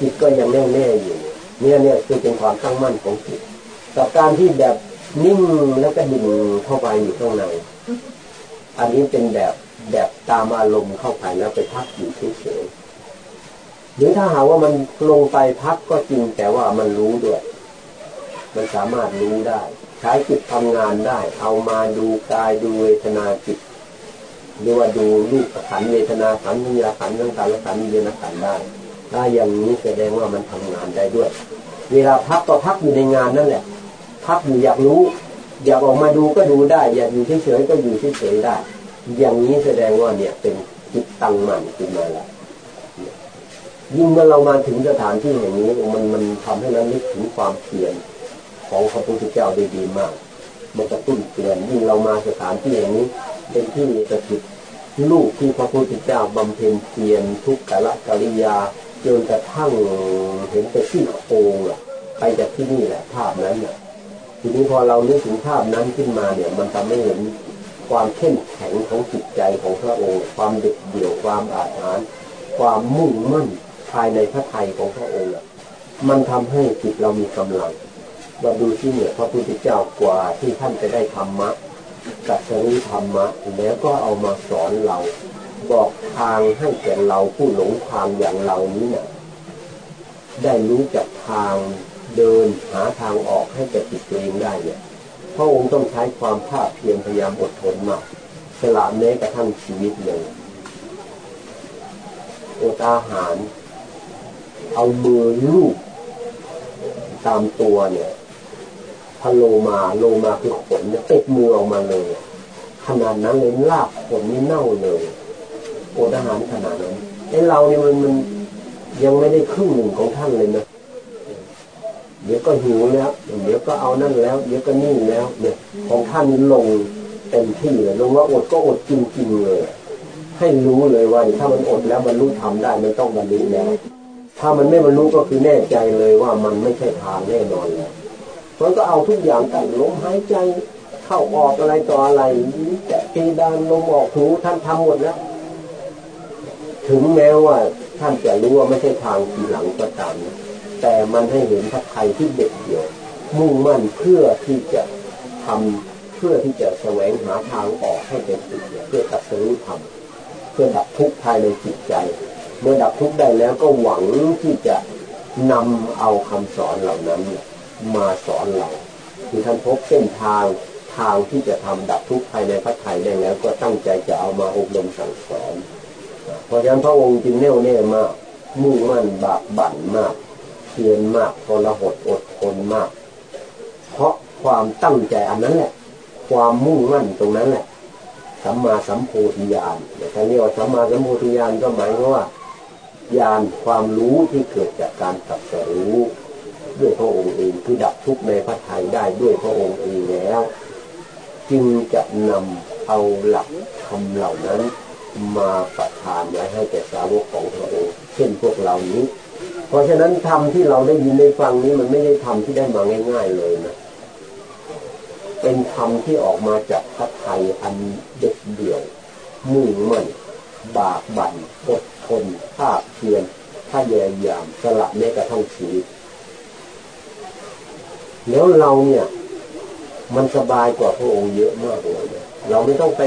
จิตก็ยังแน่วแน่อยู่เนี่ยเนี่ยคือเป็นความตั้งมั่นของจิตกับการที่แบบ นิ่งแล้วก็ดิ่งเข้าไปอยู่ข้างในอันนี้เป็นแบบแบบตามอารมณ์เข้าไปแล้วไปพักอยู่เฉยๆหรือถ้าหาว่ามันลงไปพักก็จริงแต่ว่ามันรู้ด้วย มันสามารถรู้ได้ ใช้จิตทำงานได้ เอามาดูกายดูเวทนาจิตหรือว่าดูรูปขันเวทนาขันวิญญาขันทั้งการละขันวิญญาขันได้ ถ้าอย่างนี้แสดงว่ามันทำงานได้ด้วย เวลาพักก็พักอยู่ในงานนั่นแหละ พักอยู่อยากรู้ อยากออกมาดูก็ดูได้ อยากอยู่เฉยๆก็อยู่เฉยๆได้ อย่างนี้แสดงว่าเนี่ยเป็นจิตตั้งมั่นขึ้นมาแล้วยิ่งเมื่อเรามาถึงสถานที่แห่งนี้มันมันทำให้เรานึกถึงความเพียรของพระพุทธเจ้าได้ดีมาก มันกระตุ้นเตือนยิ่งเรามาสถานที่แห่งนี้ เป็นที่ประสิทธิ์ลูกที่พระพุทธเจ้าบำเพ็ญเพียรทุกกะละกิริยาจนกระทั่งเห็นแต่ที่โคงอะไปจากที่นี่แหละภาพนั้นเนี่ย ทีนี้พอเรานึกถึงภาพนั้นขึ้นมาเนี่ย มันทำให้เห็นความเข้มแข็งของจิตใจของพระองค์ ความเด็ดเดี่ยวความอาถรรพ์ความมุ่งมั่นภายในพระทัยของพระองค์มันทำให้จิตเรามีกำลังมาดูที่เนี่ยพระพุทธเจ้ากว่าที่ท่านจะได้ธรรมะกัสรู้ธรรมะ แล้วก็เอามาสอนเรา บอกทางให้แก่เราผู้หลงทางอย่างเรานี้เนี่ยได้รู้จักทาง เดินหาทางออกให้แก่จิตตัวเองได้เนี่ยพระองค์ต้องใช้ความภาคเพียรพยายามอดทนมากสละแม้กระทั่งชีวิตเลยอดอาหาร เอามือลูบตามตัวเนี่ยพะโลมาโลมาคือขนเนี่ยติดมือออกมาเลยขนาดนั้นเลยลากขนนี่เน่าเลยอดอาหารขนาดนั้นไอ้เราเนี่ยมันมันยังไม่ได้ครึ่งหนึ่งของท่านเลยนะ เดี๋ยวก็หิวแล้ว เดี๋ยวก็เอานั่นแล้ว เดี๋ยวก็นี่งแล้ว เนี่ย ของท่านลงเต็มที่เลยลงว่าอดก็อดจริงๆเลย ให้รู้เลยว่าถ้ามันอดแล้วมันรู้ทำได้มันต้องบรรลุแล้ว ถ้ามันไม่บรรลุก็คือแน่ใจเลยว่ามันไม่ใช่ทางแน่นอนแล้วมันก็เอาทุกอย่างกันลมหายใจเข้าออกอะไรต่ออะไรจะปีดานลมออกหูท่านทำหมดแล้วถึงแม้ว่าท่านจะรู้ว่าไม่ใช่ทางทีหลังก็ตาม แต่มันให้เห็นพระไทยที่เด็ดเดี่ยว มุ่งมั่นเพื่อที่จะทำเพื่อที่จะแสวงหาทางออกให้เป็นสุดเพื่อตัดสู้ทำเพื่อดับทุกข์ภายในจิตใจ เมื่อดับทุกข์ได้แล้วก็หวังที่จะนำเอาคำสอนเหล่านั้นมาสอนเราคือท่านพบเส้นทางทางที่จะทำดับทุกข์ภายในพระไทยได้แล้ว ก็ตั้งใจจะเอามาอบรมสั่งสอน เพราะฉะนั้นพระองค์จึงแน่วแน่มาก มุ่งมั่นบากบั่นมาก พียรมากทรหดอดทนมาก เพราะความตั้งใจอันนั้นแหละ ความมุ่งมั่นตรงนั้นแหละสัมมาสัมโพธิญาณแต่เรียกว่าสัมมาสัมโพธิญาณก็หมายว่าญาณความรู้ที่เกิดจากการตัดสรู้ด้วยพระองค์เองคือดับทุกข์ในพระทัยได้ด้วยพระองค์เองแล้ว จึงจะนำเอาหลักคำเหล่านั้นมาประทานไว้ให้แก่สาวกของพระองค์เช่นพวกเรานี้ เพราะฉะนั้นธรรมที่เราได้ยินได้ฟังนี้มันไม่ได้ธรรมที่ได้มาง่าย ๆเลยนะ เป็นธรรมที่ออกมาจากพระไทยอันเด็ดเดี่ยวมุ่งมั่นบากบั่นอดทนภาคเพียรถ้าแยายามสละแม้กระทั่งชีวิตแล้วเราเนี่ย มันสบายกว่าพระองค์เยอะมากเลยเราไม่ต้องไป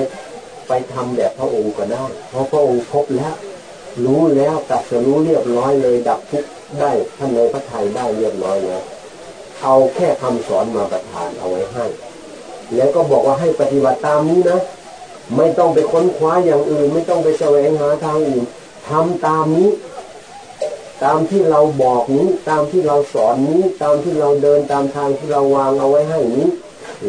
ไปทำแบบพระองค์ก็ได้ เพราะพระองค์พบแล้ว รู้แล้วตัดสรู้เรียบร้อยเลย ดับทุกข์ได้ท่านในพระไทยได้เรียบร้อยแล้วเอาแค่คำสอนมาประทานเอาไว้ให้ แล้วก็บอกว่าให้ปฏิบัติตามนี้นะไม่ต้องไปค้นคว้าอย่างอื่น ไม่ต้องไปแสวงหาทางอื่นทำตามนี้ ตามที่เราบอกนี้ ตามที่เราสอนนี้ ตามที่เราเดินตามทางที่เราวางเอาไว้ให้นี้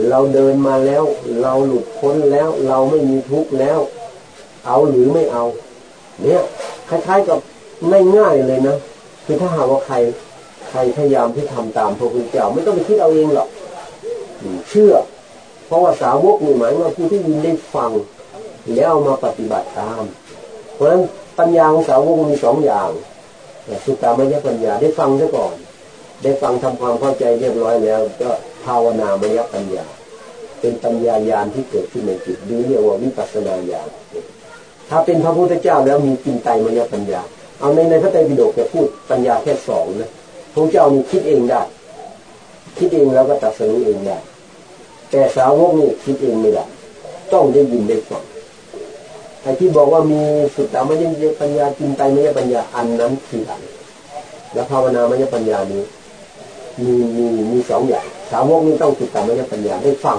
เราเดินมาแล้ว เราหลุดพ้นแล้ว เราไม่มีทุกข์แล้ว เอาหรือไม่เอา เนี่ย คล้ายๆกับไม่ง่ายเลยนะคือถ้าหากว่าใครใครพยายามที่ทำตามพระพุทธเจ้าไม่ต้องไปคิดเอาเองหรอกเชื่อ เพราะว่าสาวกนี่หมายว่าผู้ที่ยินได้ฟัง แล้วเอามาปฏิบัติตาม เพราะฉะนั้นปัญญาของสาวกมีสองอย่างสุตตามยปัญญาได้ฟังซะก่อน ได้ฟังทำความเข้าใจเรียบร้อยแล้ว ก็ภาวนามยปัญญา เป็นปัญญาญาณที่เกิดขึ้นในจิตหรือเรียกว่าวิปัสสนาญาณ ถ้าเป็นพระพุทธเจ้าแล้วมีจินไตมยปัญญา เอาในในพระไตรปิฎกจะพูดปัญญาแค่สองนะพระเจ้ามีคิดเองได้ คิดเองแล้วก็ตัดสินเองได้ แต่สาวกนี่คิดเองไม่ได้ ต้องได้ยินได้ฟังไอ้ที่บอกว่ามีสุดตามยปัญญาจินไตมยปัญญาอันนั้นคืออันแล้วภาวนามยปัญญานี้มีมีมีสองอย่าง สาวกนี้ต้องสุดตามยปัญญาได้ฟัง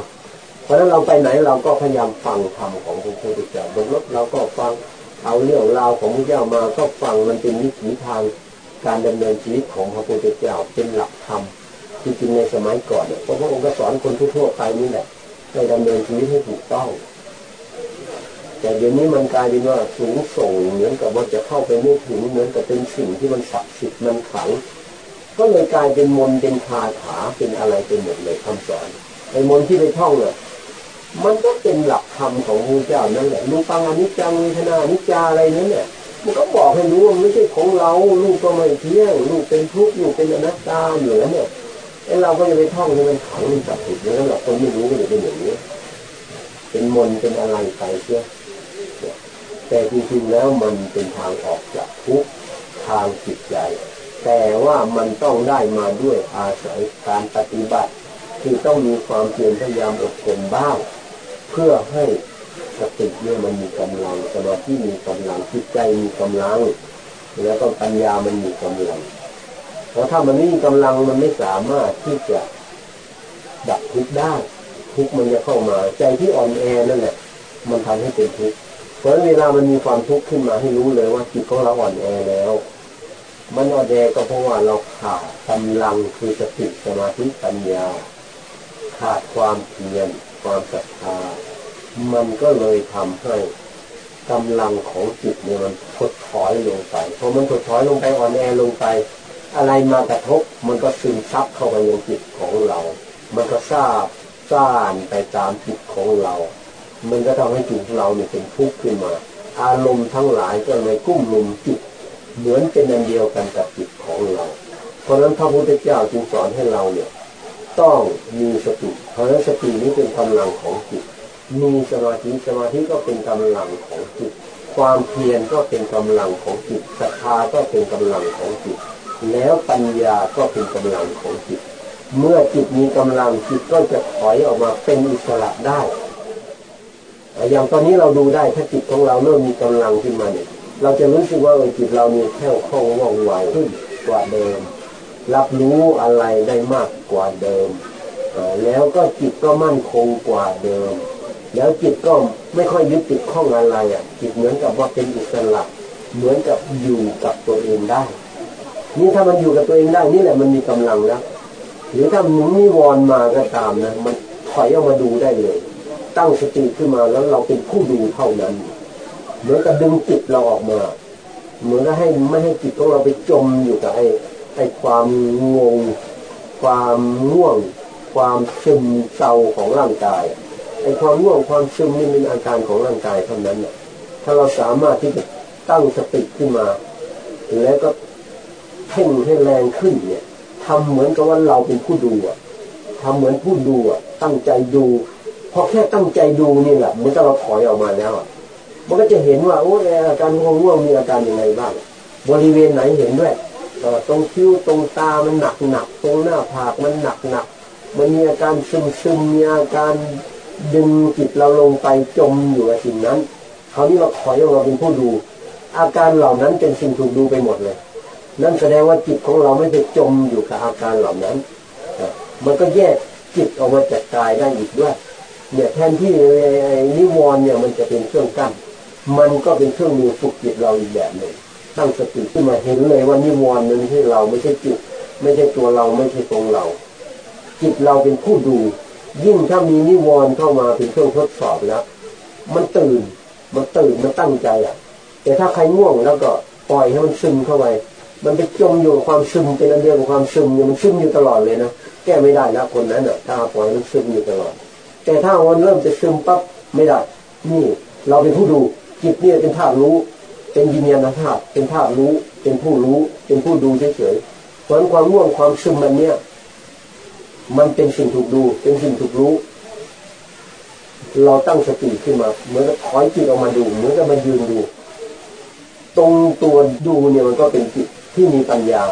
ราะฉะนั้นเราไปไหนเราก็พยายามฟังธรรมของพระพุทธเจ้าบนรถเราก็ฟังเอาเรื่องราวของพระเจ้ามาก็ฟังมันเป็นวิถีทางการดำเนินชีวิตของพระพุทธเจ้าเป็นหลักธรรมที่จริงในสมัยก่อนเนี่ยพระองค์ก็สอนคนทั่วไปนี่แหละให้ดำเนินชีวิตให้ถูกต้อง แต่เดี๋ยวนี้มันกลายเป็นว่าสูงส่งเหมือนกับว่าจะเข้าไปไม่ถึงเหมือนกับเป็นสิ่งที่มันศักดิ์สิทธิ์มันขังก็เลยกลายเป็นมนเป็นคาถาเป็นอะไรเป็นหมดเลยคำสอนไอ้มนที่ไปท่องเนี่ย มันก็เป็นหลักธรรมของพระเจ้านั่นแหละรูปังอนิจจังวิทนานิจจาอะไรนั้นเนี่ยมันก็บอกให้รู้ว่าไม่ใช่ของเราลูกก็ไม่เที่ยงลูกเป็นทุกข์ลูกเป็นอนัตตาอยู่แล้วเนี่ยไอ้เราก็จะไปท่องให้มันขังมันจับผิดอย่างนั้นหรอกคนไม่รู้ก็จะเป็นอย่างนี้เป็นมนเป็นอะไรไปเชื่อแต่จริงๆแล้วมันเป็นทางออกจากทุกข์ทางจิตใจ แต่ว่ามันต้องได้มาด้วยอาศัยการปฏิบัติ คือต้องมีความเพียรพยายามอดทนบ้าง เพื่อให้สติเนี่ยมันมีกำลังสมาธิมีกำลังจิตใจมีกำลัง แล้วก็ปัญญามันมีกำลัง เพราะถ้ามันไม่มีกำลังมันไม่สามารถที่จะดับทุกข์ได้ทุกข์มันจะเข้ามา ใจที่อ่อนแอนั่นแหละมันทำให้เป็นทุกข์เพราะเวลามันมีความทุกข์ขึ้นมาให้รู้เลยว่าจิตของเราอ่อนแอแล้ว มันอ่อนแอก็เพราะว่าเราขาดกำลังคือสติสมาธิปัญญา ขาดความเพียร ความศรัทธามันก็เลยทำให้กำลังของจิตเนี่ยมันถดถอยลงไปพอมันถดถอยลงไปอ่อนแอลงไป อะไรมากระทบ มันก็ซึมซับเข้าไปในจิตของเรา มันก็ทราบซ่านไปตามจิตของเรา มันก็ทำให้จิตเราเนี่ยเป็นทุกข์ขึ้นมา อารมณ์ทั้งหลายก็เลยกุ้มลุมจิต เหมือนเป็นอันเดียวกันกับจิตของเรา เพราะฉะนั้นพระพุทธเจ้าจึงสอนให้เราเนี่ย ต้องมีสติ เพราะฉะนั้นสตินี้เป็นกำลังของจิต มีสมาธิสมาธิก็เป็นกำลังของจิต ความเพียรก็เป็นกำลังของจิตศรัทธาก็เป็นกำลังของจิต แล้วปัญญาก็เป็นกำลังของจิต เมื่อจิตมีกำลังจิตก็จะถอยออกมาเป็นอิสระได้ อย่างตอนนี้เราดูได้ถ้าจิตของเราเริ่มมีกำลังขึ้นมาเนี่ยเราจะรู้สึกว่าจิตเรามีแค่วคล่องว่องไวขึ้นกว่าเดิม รับรู้อะไรได้มากกว่าเดิม แล้วก็จิตก็มั่นคงกว่าเดิม แล้วจิตก็ไม่ค่อยยึดติดข้องอะไรอะ จิตเหมือนกับว่าเป็นอิสระเหมือนกับอยู่กับตัวเองได้ นี่ถ้ามันอยู่กับตัวเองได้นี่แหละมันมีกำลังแล้ว หรือถ้ามึงนิวรณ์มาก็ตามนะ มันถอยออกมาดูได้เลย ตั้งสติขึ้นมาแล้วเราเป็นผู้ดูเท่านั้น เหมือนกับดึงจิตเราออกมา เหมือนกับให้ไม่ให้จิตของเราไปจมอยู่กับไอ้ ไอ้ความงง ความง่วง ความซึมเศร้าของร่างกายไอ้ความง่วงความซึมนี่เป็นอาการของร่างกายเท่านั้นเนี่ยถ้าเราสามารถที่จะตั้งสติขึ้นมา แล้วก็เพ่งให้แรงขึ้นเนี่ยทำเหมือนกับว่าเราเป็นผู้ดูอะทำเหมือนผู้ดูอะตั้งใจดูพอแค่ตั้งใจดูนี่แหละมันก็เราถอยออกมาแล้วอะมันก็จะเห็นว่าโอ้อาการง่วงมีอาการยังไงบ้าง บริเวณไหนเห็นด้วย ตรงคิ้วตรงตามันหนักหนักตรงหน้าผากมันหนักหนักมันมีอาการซึมซึมมีอาการดึงจิตเราลงไปจมอยู่กับสิ่งนั้นคราวนี้เราถอยออกมาเป็นผู้ดู อาการเหล่านั้นเป็นสิ่งถูกดูไปหมดเลย นั่นแสดงว่าจิตของเราไม่ได้จมอยู่กับอาการเหล่านั้น มันก็แยกจิตออกมาจากกายได้อีกด้วยเนี่ยแทนที่นิวรณ์เนี่ยมันจะเป็นเครื่องกั้นมันก็เป็นเครื่องมือฝึกจิตเราอีกแบบหนึ่ง ตั้งสติขึ้นมาเห็นเลยว่านิวรณ์นั้นที่เราไม่ใช่จิต ไม่ใช่ตัวเราไม่ใช่ตรงเรา จิตเราเป็นผู้ดู ยิ่งถ้ามีนิวรณ์เข้ามาเป็นเครื่องทดสอบแล้วมันตื่นมันตื่นมันตั้งใจอะ แต่ถ้าใครง่วงแล้วก็ปล่อยให้มันซึมเข้าไปมันไปจมอยู่ความซึมเป็นอันเดียวกับความซึมเนี่มันซึมอยู่ตลอดเลยนะแก้ไม่ได้แล้วคนนั้นอะถ้าปล่อยมันซึมอยู่ตลอด แต่ถ้าวันเริ่มจะซึมปั๊บไม่ได้ นี่ เราเป็นผู้ดูจิตเนี่ยเป็นธาตุรู้ เป็นวิญญาณธาตุเป็นธาตุรู้ เป็นผู้รู้ เป็นผู้ดูเฉยๆเพราะความง่วงความซึมมันเนี่ย มันเป็นสิ่งถูกดู เป็นสิ่งถูกรู้ เราตั้งสติขึ้นมาเหมือนกับถอยจิตออกมาดูเหมือนกับมายืนดู ตรงตัวดูเนี่ยมันก็เป็นจิตที่มีปัญญา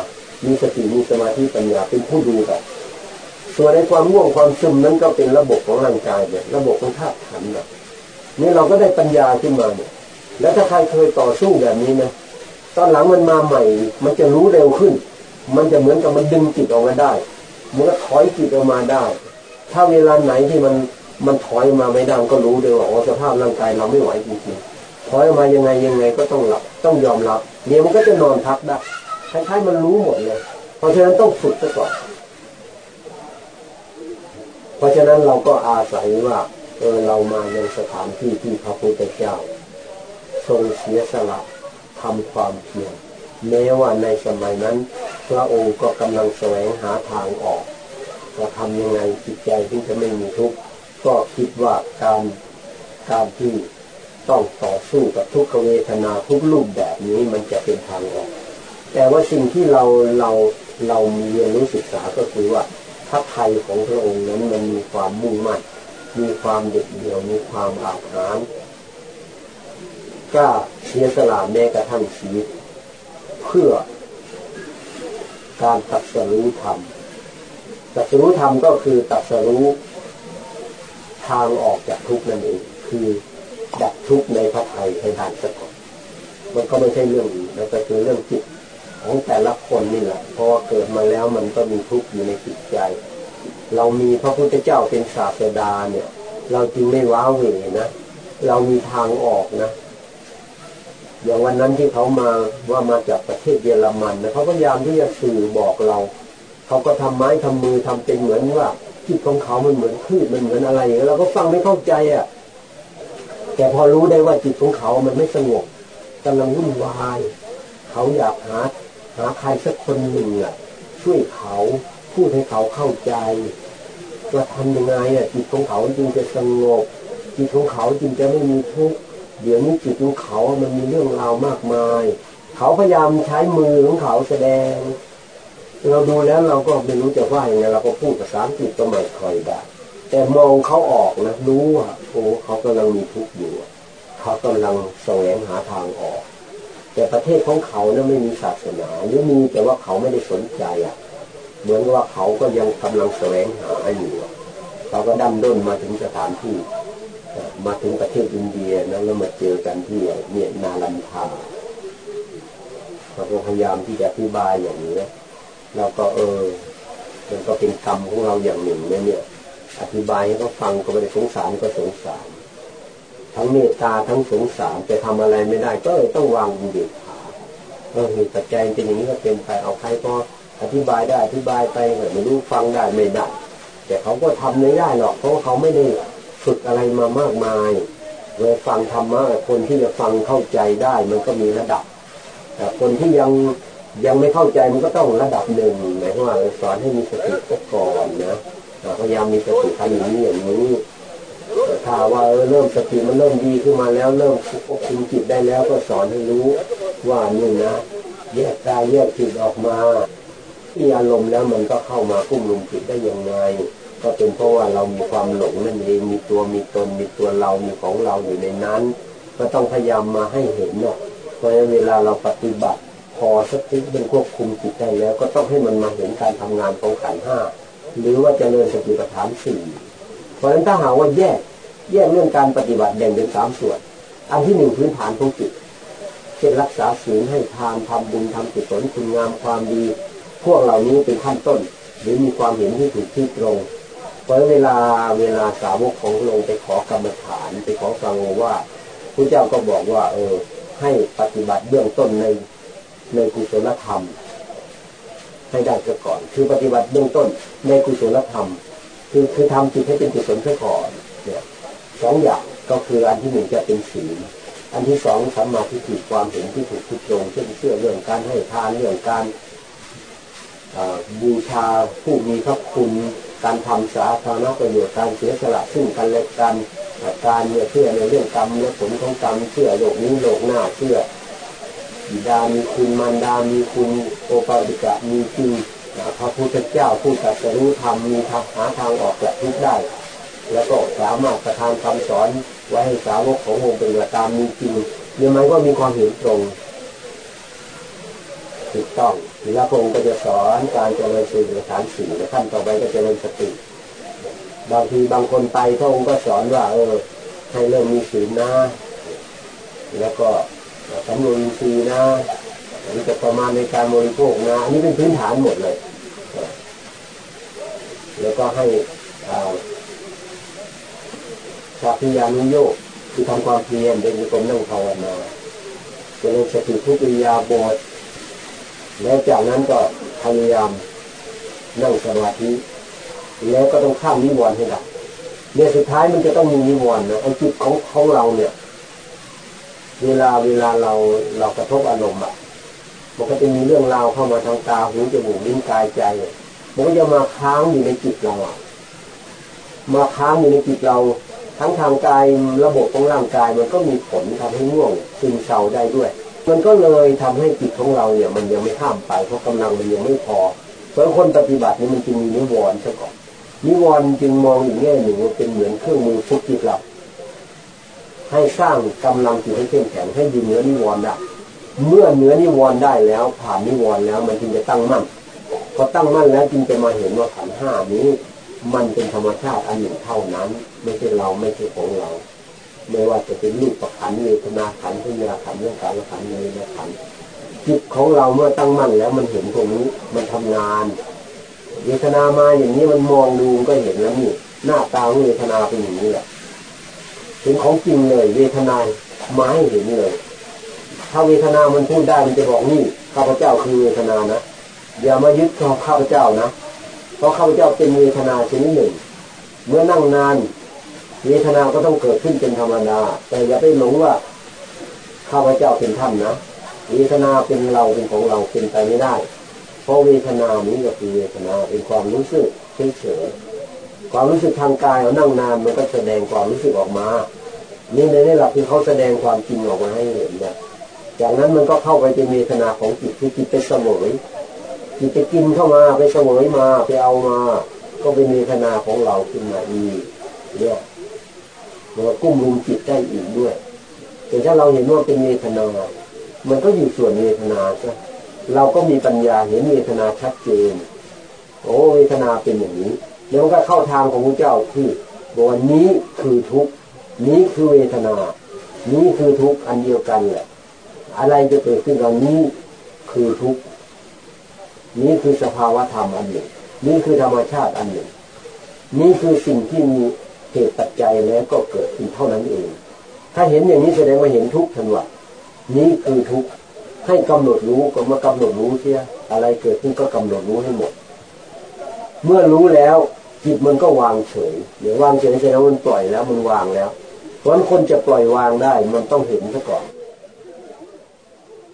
มีสติมีสมาธิปัญญาเป็นผู้ดูแบบส่วนในความง่วงความซึมนั้นก็เป็นระบบของร่างกายเนี่ยระบบของธาตุขันธ์แบบนี่เราก็ได้ปัญญาขึ้นมาเนี่ย แล้วถ้าใครเคยต่อสู้แบบนี้นะตอนหลังมันมาใหม่ มันจะรู้เร็วขึ้น มันจะเหมือนกับมันดึงจิตออกมาได้เหมือถอยจิตออกมาได้ ถ้าเวลาไหนที่มันมันถอยมาไม่ได้ก็รู้เลยว่าสภาพร่างกายเราไม่ไหวจริงๆถอยมายังไงยังไงก็ต้องหลับต้องยอมรับเนี่ยมันก็จะนอนพักได้คล้ายๆมันรู้หมดเลยเพราะฉะนั้นต้องฝึกซะก่อนเพราะฉะนั้นเราก็อาศัยว่าเออเรามาในสถานที่ที่พระพุทธเจ้า ทรงเสียสละทำความเพียรแม้ว่าในสมัยนั้น พระองค์ก็กำลังแสวงหาทางออกจะทำยังไงจิตใจที่จะไม่มีทุกข์ก็คิดว่าการการที่ต้องต่อสู้กับทุกขเวทนาทุกรูปแบบนี้มันจะเป็นทางออกแต่ว่าสิ่งที่เราเราเรามีเรียนรู้ศึกษาก็คือว่าพระไทยของพระองค์นั้นมันมีความมุ่งมั่นมีความเด็ดเดี่ยวมีความอาถร รพ์ก็เสียสละแม้กระทั่งชีวิต เพื่อการตัดสรู้ธรรมตัดสรู้ธรรมก็คือตัดสรู้ทางออกจากทุกข์นั่นเองคือดับทุกข์ในพระไทยให้ได้สักก่อนมันก็ไม่ใช่เรื่องอื่นแล้วก็คือเรื่องจิตของแต่ละคนนี่แหละเพราะว่าเกิดมาแล้วมันก็มีทุกข์อยู่ในจิตใจ เรามีพระพุทธเจ้าเป็นศาสดาเนี่ย เราจึงไม่ว้าเหวนะ เรามีทางออกนะ อย่างวันนั้นที่เขามาว่ามาจากประเทศเยอรมันนะเขาพยายามที่จะสื่อบอกเราเขาก็ทำไม้ทำมือทำเป็นเหมือนว่าจิตของเขามันเหมือนคลื่นมันเหมือนอะไรเราก็ฟังไม่เข้าใจอะ แต่พอรู้ได้ว่าจิตของเขามันไม่สงบกำลังวุ่นวายเขาอยากหาหาใครสักคนหนึ่งอะช่วยเขาพูดให้เขาเข้าใจว่าทำยังไงอะจิตของเขาจึงจะสงบจิตของเขาจึงจะไม่มีทุกข์ เดี๋ยวนี้จิตของเขามันมีเรื่องราวมากมาย เขาพยายามใช้มือของเขาแสดง เราดูแล้วเราก็ไม่รู้จะว่าอย่างไงเราก็พูดภาษาอังกฤษก็ไม่ค่อยได้ แต่มองเขาออกนะรู้ว่าโอ้เขากำลังมีทุกข์อยู่เขากำลังแสวงหาทางออก แต่ประเทศของเขาเนี่ยไม่มีศาสนาหรือมีแต่ว่าเขาไม่ได้สนใจอะเหมือนว่าเขาก็ยังกำลังแสวงหาอยู่ เขาก็ดั้มด้นมาถึงสถานที่ มาถึงประเทศอินเดียนะแล้วมาเจอกันที่เนี่ยนาลันทาเราก็พยายามที่จะอธิบายอย่างนี้เราก็เออ มันก็เป็นกรรมของเราอย่างหนึ่งเนี่ยเนี่ย อธิบายให้เขาฟังก็ไม่ได้สงสารก็สงสาร ทั้งเมตตาทั้งสงสารจะทำอะไรไม่ได้ ก็เลยต้องวางเด็ดขาเออเหตุปัจจัยเป็นอย่างนี้ก็เป็นไปเอาใครก็อธิบายได้อธิบายไปไม่รู้ฟังได้ไม่ได้แต่เขาก็ทำไม่ได้หรอกเพราะเขาไม่ได้ ฝึกอะไรมามากมายเวลาฟังธรรมะคนที่จะฟังเข้าใจได้มันก็มีระดับ แต่คนที่ยังยังไม่เข้าใจมันก็ต้องระดับหนึ่งหมายว่าสอนให้มีสติก่อนนะพยายามมีสติทำอย่างนี้อย่างนี้ถ้าว่าเริ่มสติมันเริ่มดีขึ้นมาแล้วเริ่มควบคุมจิตได้แล้วก็สอนให้รู้ว่านี่นะแยกกายแยกจิตออกมาที่อารมณ์แล้วมันก็เข้ามาคุ้มลุมจิตได้ยังไง ก็เป็นเพราะว่าเรามีความหลงนั่นเองมีตัวมีตนมีตัวเรามีของเราอยู่ในนั้น ก็ต้องพยายามมาให้เห็นเนาะเพราะเวลาเราปฏิบัติ พอสักทีเป็นควบคุมจิตได้แล้ว ก็ต้องให้มันมาเห็นการทำงานของขันห้าหรือว่าจเจริญสติปัฏฐานสี่เพราะฉะนั้นถ้าหาว่าแยกแยกเรื่องการปฏิบัติแบ่งเป็นสามส่วน อันที่หนึ่งพื้นฐานของจิตเช่นรักษาศีลให้ทานทำบุญทำกุศลคุณงามความดี พวกเหล่านี้เป็นขั้นต้น หรือมีความเห็นที่ถูกที่ตรง ราะเวลาเวลาสาวกของลงไปขอกรรมฐานไปขอฟังว่าพระเจ้าก็บอกว่า เออ ให้ปฏิบัติเบื้องต้นในในกุศลธรรม ให้ได้ซะก่อน คือปฏิบัติเบื้องต้นในกุศลธรรม คือคือทำจิตให้เป็นกุศลซะก่อนเนี่ยสองอย่างก็คืออันที่หนึ่งจะเป็นศีลอันที่สองสัมมาทิฏฐิความเห็นที่ถูกที่ตรงเช่นเชื่อเรื่องการให้ทานเรื่องการบูชาผู้มีพระคุณ การทำสาธารณประโยชน์การเสียสละซึ่งกันและกันการเนี่ยเชื่อในเรื่องกรรมและผลของกรรมเชื่อโลกนี้โลกหน้าเชื่อบิดามีคุณมารดามีคุณโอปาติกะมีจริงพระพุทธเจ้าผู้ตรัสรู้ธรรมมีทางหาทางออกจากทุกข์ได้ แล้วก็สามารถประทานคำสอนไว้ให้สาวกขององค์เป็นตามมีจริงเนี่ยมันก็มีความเห็นตรงถูกต้อง แล้วพระองค์ก็จะสอนการเจริญสติฐานสี่ขั้นต่อไปก็เจริญสติ บางทีบางคนไปพระองค์ก็สอนว่า เออให้เริ่มมีศีลนะ แล้วก็สำรวมอินทรีย์นะนี่จะประมาณในการบริโภคนะ อันนี้เป็นพื้นฐานหมดเลย แล้วก็ให้ชาพิยานุโยกคือทำความเพียรเดินกรมนั่งภาวนาจะเริญสติทุกิยาบท แล้วจากนั้นก็พยายามนั่งสมาธิแล้วก็ต้องข้ามนิวรณ์ให้ได้เนี่ยสุดท้ายมันจะต้องมีนิวรณ์นะไอ้จิตของของเราเนี่ย เวลาเวลาเราเรากระทบอารมณ์อะมันก็จะมีเรื่องราวเข้ามาทางตาหูจมูกลิ้นกายใจมันก็จะมาค้างอยู่ในจิตเรามาค้างอยู่ในจิตเรา ทั้งทางกายระบบของร่างกายมันก็มีผลทำให้ง่วงซึมเศร้าได้ด้วย มันก็เลยทำให้จิตของเราเนี่ย มันยังไม่ข้ามไปเพราะกำลังมันยังไม่พอเพราะคนปฏิบัตินี่มันจึงมีนิวรณ์ซะก่อนนิวรณ์จึงมองอีกแง่หนึ่งว่าเป็นเหมือนเครื่องมือฝึกจิตเราให้สร้างกำลังจิตให้เข้มแข็งให้ยืนเหนือนิวรณ์ได้เมื่อเหนือนิวรณ์ได้แล้ว ผ่านนิวรณ์แล้วมันจึงจะตั้งมั่นพอตั้งมั่นแล้วจึงจะมาเห็นว่าขันห้านี้ มันเป็นธรรมชาติอันหนึ่งเท่านั้น ไม่ใช่เราไม่ใช่ของเรา ไม่ว่าจะเป็นรูปประขันเวทนาขันสัญญาขันเรื่องการขันเลยนะขันจิตของเราเมื่อตั้งมั่นแล้วมันเห็นตรงนี้มันทำงาน เวทนามาอย่างนี้มันมองดูก็เห็นแล้วนี่หน้าตาเวทนาเป็นอย่างนี้แหละเห็นของจริงเลย เวทนามาให้เห็นเลยถ้าเวทนามันพูดได้มันจะบอกนี่ข้าพเจ้าคือเวทนานะอย่ามายึดข้าพเจ้านะเพราะข้าพเจ้าเป็นเวทนาชนิดหนึ่ง เมื่อนั่งนาน เวทนาก็ต้องเกิดขึ้นเป็นธรรมดา แต่อย่าไปหลงว่าข้าพเจ้าเป็นท่านนะเวทนาเป็นเราเป็นของเราเป็นไปไม่ได้ เพราะเวทนานี้ก็คือเวทนาเป็นความรู้สึกเฉยๆความรู้สึกทางกายเรานั่งนานมันก็แสดงความรู้สึกออกมา นี่ในนี้หลักคือเขาแสดงความจริงออกมาให้เห็นเนี่ยจากนั้นมันก็เข้าไปเป็นเวทนาของจิตที่จิตไปเสวยจิตไปกินเข้ามาไปเสวยมาไปเอามา ก็เป็นเวทนาของเราขึ้นมาอีกเนี่ย มันก็กุ้มลุมจิตได้อีกด้วยแต่ถ้าเราเห็นว่าเป็นเวทนา มันก็อยู่ส่วนเวทนาใช่เราก็มีปัญญาเห็นเวทนาชัดเจน โอ้เวทนาเป็นอย่างนี้ แล้วก็เข้าทางของพระเจ้าที่บอกว่านี้คือทุกนี้คือเวทนา นี้คือทุกอันเดียวกันแหละ อะไรจะเกิดขึ้นเรานี้คือทุกนี้คือสภาวะธรรมอันหนึ่ง นี้คือธรรมชาติอันหนึ่ง นี้คือสิ่งที่มี เหตุปัจจัยแล้วก็เกิดขึ้นเท่านั้นเอง ถ้าเห็นอย่างนี้แสดงว่าเห็นทุกทันวะนี้คือทุกให้กำหนดรู้ก็มากำหนดรู้เสียอะไรเกิดขึ้นก็กำหนดรู้ให้หมด เมื่อรู้แล้วจิตมันก็วางเฉยเดี๋ยววางเฉยแสดงว่ามันปล่อยแล้วมันวางแล้วเพราะคนจะปล่อยวางได้ มันต้องเห็นซะก่อน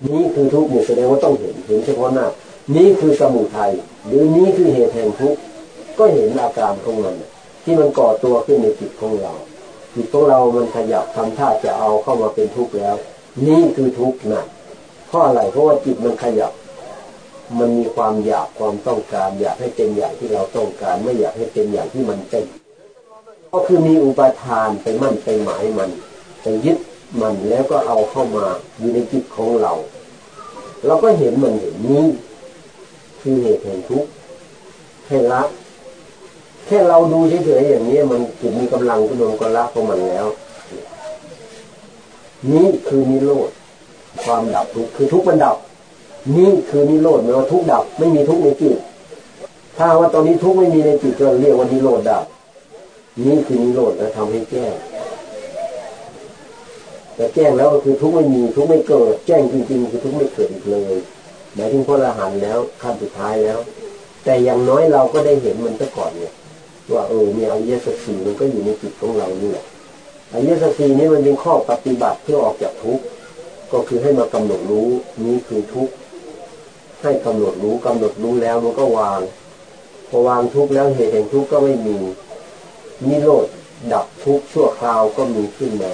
นี้คือทุกข์เนี่ยแสดงว่าต้องเห็นเห็นเฉพาะหน้า นี้คือสมุทัยหรือนี้คือเหตุแห่งทุกข์ก็เห็นอาการของมัน ที่มันก่อตัวขึ้นในจิตของเรา จิตของเรามันขยับทำท่าจะเอาเข้ามาเป็นทุกข์แล้ว นี่คือทุกข์นะเพราะอะไรเพราะว่าจิตมันขยับ มันมีความอยากความต้องการ อยากให้เป็นอย่างที่เราต้องการ ไม่อยากให้เป็นอย่างที่มันเป็นก็คือมีอุปทานไปมั่นไปหมายมันไปยึดมันแล้วก็เอาเข้ามาอยู่ในจิตของเรา เราก็เห็นมันเห็นนี้คือเหตุแห่งทุกข์ให้ละ แค่เราดูเฉยๆอย่างนี้มันจิตมีกำลังขึ้นมันก็ละของมันแล้ว นี้คือนิโรธความดับทุกคือทุกมันดับ นี่คือนิโรธหมายว่าทุกดับ ไม่มีทุกในจิตถ้าว่าตอนนี้ทุกไม่มีในจิตก็เรียกว่านิโรธดับ นี่คือนิโรธแล้วทำให้แก้แต่แจ้งแล้วก็คือทุกไม่มีทุกไม่เกิด แจ้งจริงๆคือทุกไม่เกิดอีกเลยหมายถึงพระอรหันต์แล้วขั้นสุดท้ายแล้ว แต่อย่างน้อยเราก็ได้เห็นมันซะก่อนเนี่ย ว่าเออเนี่ยอริยสัจสี่มันก็อยู่ในจิตของเรานี่แหละอริยสัจสี่นี้มันเป็นข้อปฏิบัติเพื่อออกจากทุกข์ก็คือให้มากำหนดรู้นี้คือทุกข์ให้กำหนดรู้กำหนดรู้แล้วมันก็วางพอวางทุกข์แล้วเหตุแห่งทุกข์ก็ไม่มีนิโรธดับทุกข์ชั่วคราวก็มีขึ้นมา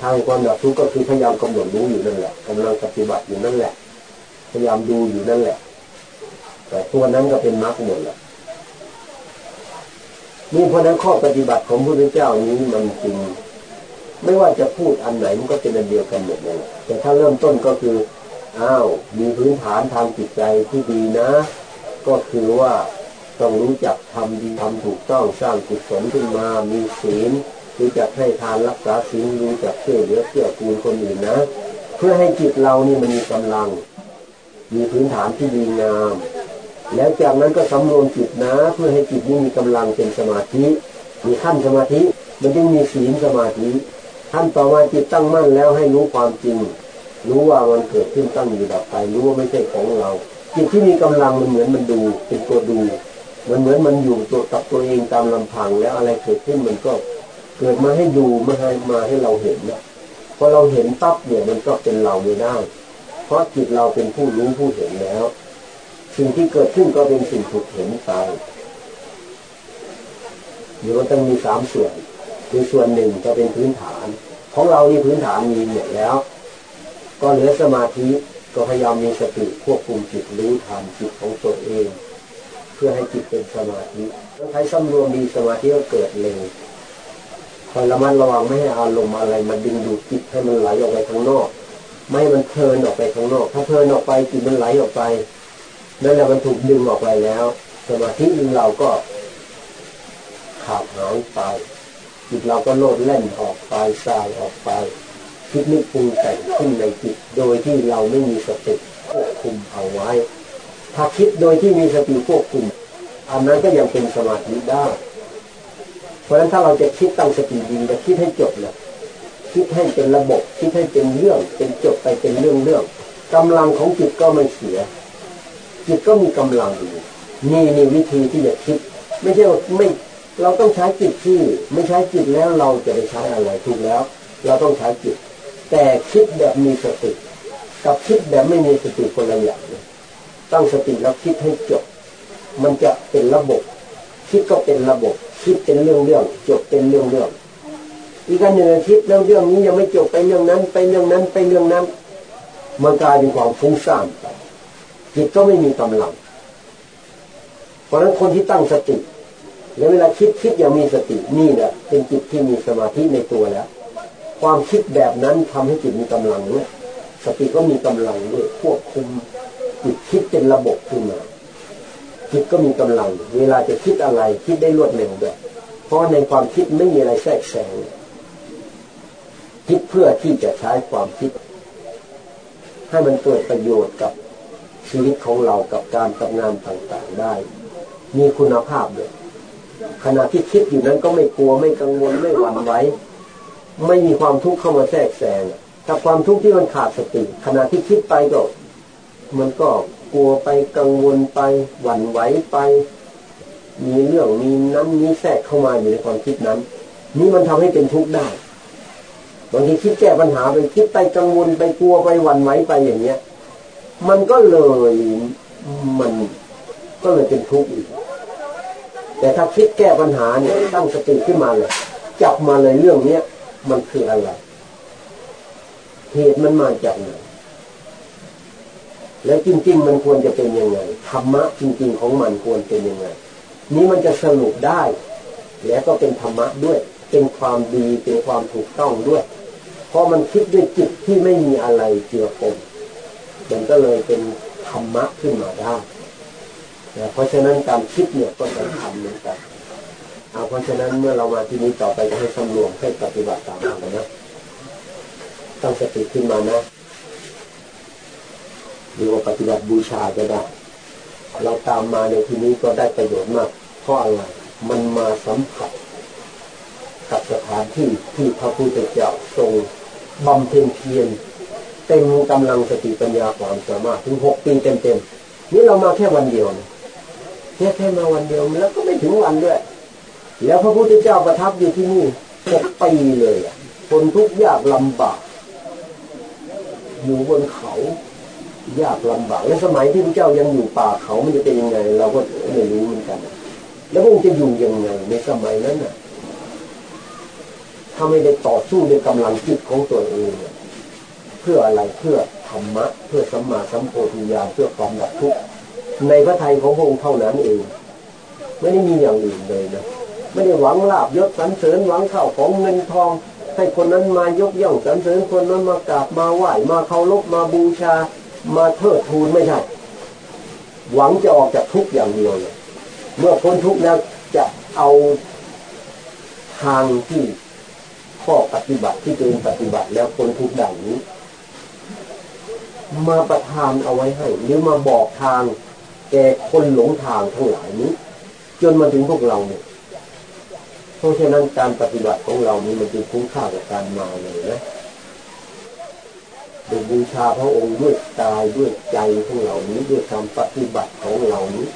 ทางความดับทุกข์ก็คือพยายามกำหนดรู้อยู่นั่นแหละกำลังปฏิบัติอยู่นั่นแหละ พยายามดูอยู่นั่นแหละ แต่ตัวนั้นก็เป็นมรรคหมดแหละ นี่เพราะนั้นข้อปฏิบัติของพระพุทธเจ้านี้มันจริง ไม่ว่าจะพูดอันไหนมันก็เป็นอันเดียวกันหมดเลยแต่ถ้าเริ่มต้นก็คืออ้าวมีพื้นฐานทางจิตใจที่ดีนะ ก็คือว่าต้องรู้จักทำดีทำถูกต้องสร้างกุศลขึ้นมา มีศีลรู้จักให้ทานรักษาศีลรู้จักช่วยเหลือเพื่อกูลคนอื่นนะ เพื่อให้จิตเรานี่มันมีกำลัง มีพื้นฐานที่ดีงาม แล้วจากนั้นก็สำรวมจิตนะ เพื่อให้จิตนี้มีกำลังเป็นสมาธิ มีขั้นสมาธิมันจึงมีศีลสมาธิท่านต่อมาจิตตั้งมั่นแล้วให้รู้ความจริง รู้ว่ามันเกิดขึ้นตั้งอยู่ดับไปรู้ว่าไม่ใช่ของเรา จิตที่มีกำลังมันเหมือนมันดู เป็นตัวดู มันเหมือนมันอยู่ตัวกับตัวเองตามลำพังแล้วอะไรเกิดขึ้นมันก็เกิดมาให้ดูมาให้มาให้เราเห็นนะพอเราเห็นปั๊บเนี่ยมันก็เป็นเราไม่ได้ เพราะจิตเราเป็นผู้รู้ผู้เห็นแล้ว สิ่งที่เกิดขึ้นก็เป็นสิ่งถูกเห็นไปเดี๋ยวมันต้องมีสามส่วน คือส่วนหนึ่งจะเป็นพื้นฐาน ของเรานี่พื้นฐานมีหมดแล้ว ก็เหลือสมาธิก็พยายามมีสติควบคุมจิตรู้ทันจิตของตัวเอง เพื่อให้จิตเป็นสมาธิต้องใช้สำรวมดีสมาธิก็เกิดเร็วคอยระมัดระวังไม่ให้อารมณ์อะไรมาดึงดูดจิตให้มันไหลออกไปข้างนอก ไม่มันเพลินออกไปข้างนอก ถ้าเพลินออกไปจิตมันไหลออกไป นั่นแหละมันถูกดึงออกไปแล้ว สมาธิเราก็ขาดหายไปจิตเราก็โลดเล่นออกไปสายออกไป คิดนึกปรุงแต่งขึ้นในจิต โดยที่เราไม่มีสติควบคุมเอาไว้ ถ้าคิดโดยที่มีสติควบคุม อันนั้นก็ยังเป็นสมาธิได้ เพราะฉะนั้นถ้าเราจะคิดตั้งสติดีจะคิดให้จบเลยคิดให้เป็นระบบ คิดให้เป็นเรื่อง เป็นจบไปเป็นเรื่องเรื่องกำลังของจิตก็ไม่เสีย จิตก็มีกำลังอยู่นี่นี่วิธีที่จะคิด ไม่ใช่ว่าไม่เราต้องใช้จิตที่ไม่ใช้จิตแล้วเราจะไปใช้อะไรถูกแล้ว เราต้องใช้จิต แต่คิดแบบมีสติ กับคิดแบบไม่มีสติคนละอย่างตั้งสติแล้วคิดให้จบ มันจะเป็นระบบ คิดก็เป็นระบบ คิดเป็นเรื่องเรื่องจบเป็นเรื่องเรื่องอีกอันหนึ่งคิดเรื่องเรื่องนี้ยังไม่จบไปเรื่องนั้น ไปเรื่องนั้นไปเรื่องนั้น มันกลายเป็นความฟุ้งซ่านไป จิตก็ไม่มีกำลัง เพราะนั้นคนที่ตั้งสติแล้วเวลาคิดคิดอย่างมีสตินี่แหละเป็นจิตที่มีสมาธิในตัวแล้ว ความคิดแบบนั้นทำให้จิตมีกำลังด้วยสติก็มีกำลังด้วยควบคุมจิตคิดเป็นระบบขึ้นมาจิตก็มีกำลัง เวลาจะคิดอะไรคิดได้รวดเร็วด้วยเพราะในความคิดไม่มีอะไรแทรกแซงคิดเพื่อที่จะใช้ความคิด ให้มันเกิดประโยชน์กับ ชีวิตของเรากับการทำงานต่างๆได้ มีคุณภาพด้วยขณะที่คิดอยู่นั้นก็ไม่กลัวไม่กังวลไม่หวั่นไหวไม่มีความทุกข์เข้ามาแทรกแซงถ้าความทุกข์ที่มันขาดสติ ขณะที่คิดไปก็มันก็กลัวไปกังวลไปหวั่นไหวไป มีเรื่องมีน้ำมีแทรกเข้ามาอยู่ในความคิดนั้น นี่มันทำให้เป็นทุกข์ได้บางทีคิดแก้ปัญหาไปคิดไปกังวลไปกลัวไปหวั่นไหวไปอย่างเงี้ย มันก็เลยมันก็เลยเป็นทุกข์อีก แต่ถ้าคิดแก้ปัญหาเนี่ยตั้งสติขึ้นมาเลยจับมาเลยเรื่องเนี้ยมันคืออะไร เหตุมันมาจากไหนแล้วจริง ๆ มันควรจะเป็นยังไงธรรมะจริง ๆ ของมันควรเป็นยังไง นี้มันจะสรุปได้ แล้วก็เป็นธรรมะด้วย เป็นความดีเป็นความถูกต้องด้วย เพราะมันคิดด้วยจิตที่ไม่มีอะไรเจือปน มันก็เลยเป็นธรรมะขึ้นมาได้เพราะฉะนั้นการคิดเนี่ยก็สำคัญเหมือนกันเอาเพราะฉะนั้นเมื่อเรามาที่นี้ต่อไปจะให้สำรวมให้ปฏิบัติตามกันนะตั้งสติขึ้นมานะหรือว่าปฏิบัติบูชาก็ได้ เราตามมาในที่นี้ก็ได้ประโยชน์มากเพราะอะไรมันมาสัมผัสกับสถานที่ที่พระพุทธเจ้าทรงบำเพ็ญเพียร เต็มกำลังสติปัญญาความสามารถถึงหกปีเต็มๆนี่เรามาแค่วันเดียวนะแค่แค่มาวันเดียวแล้วก็ไม่ถึงวันด้วยแล้วพระพุทธเจ้าประทับอยู่ที่นี่หกปีเลยคนทุกข์ยากลำบากอยู่บนเขายากลำบากและสมัยที่พระเจ้ายังอยู่ป่าเขามันจะเป็นยังไง เราก็ไม่รู้เหมือนกัน แล้วพระองค์จะอยู่ยังไงในสมัยนั้นน่ะถ้าไม่ได้ต่อสู้ด้วยกำลังจิตของตัวเองเพื่ออะไรเพื่อธรรมะเพื่อสัมมาสัมโพธิญาณเพื่อความดับทุกข์ในพระทัยของพระองค์เท่านั้นเอง ไม่ได้มีอย่างอื่นเลยนะไม่ได้หวังลาบยศสรรเสริญหวังเข้าของเงินทอง ให้คนนั้นมายกย่องสรรเสริญคนนั้นมากราบมาไหว้มาเคารพมาบูชา มาเทิดทูนไม่ใช่หวังจะออกจากทุกอย่างเดียวเลยเมื่อพ้นทุกแล้วจะเอาทางที่ข้อปฏิบัติที่ตัวเองปฏิบัติแล้วพ้นทุกด่างนี้ มาประทานเอาไว้ให้ หรือมาบอกทาง แก่คนหลงทางทั้งหลายนี้ จนมาถึงพวกเราเนี่ยเพราะฉะนั้นการปฏิบัติของเรานี้มันจึงคุ้มค่ากับการมาเลยนะดูบูชาพระองค์ด้วยกายด้วยใจของเรานี้ด้วยการปฏิบัติของเรานี้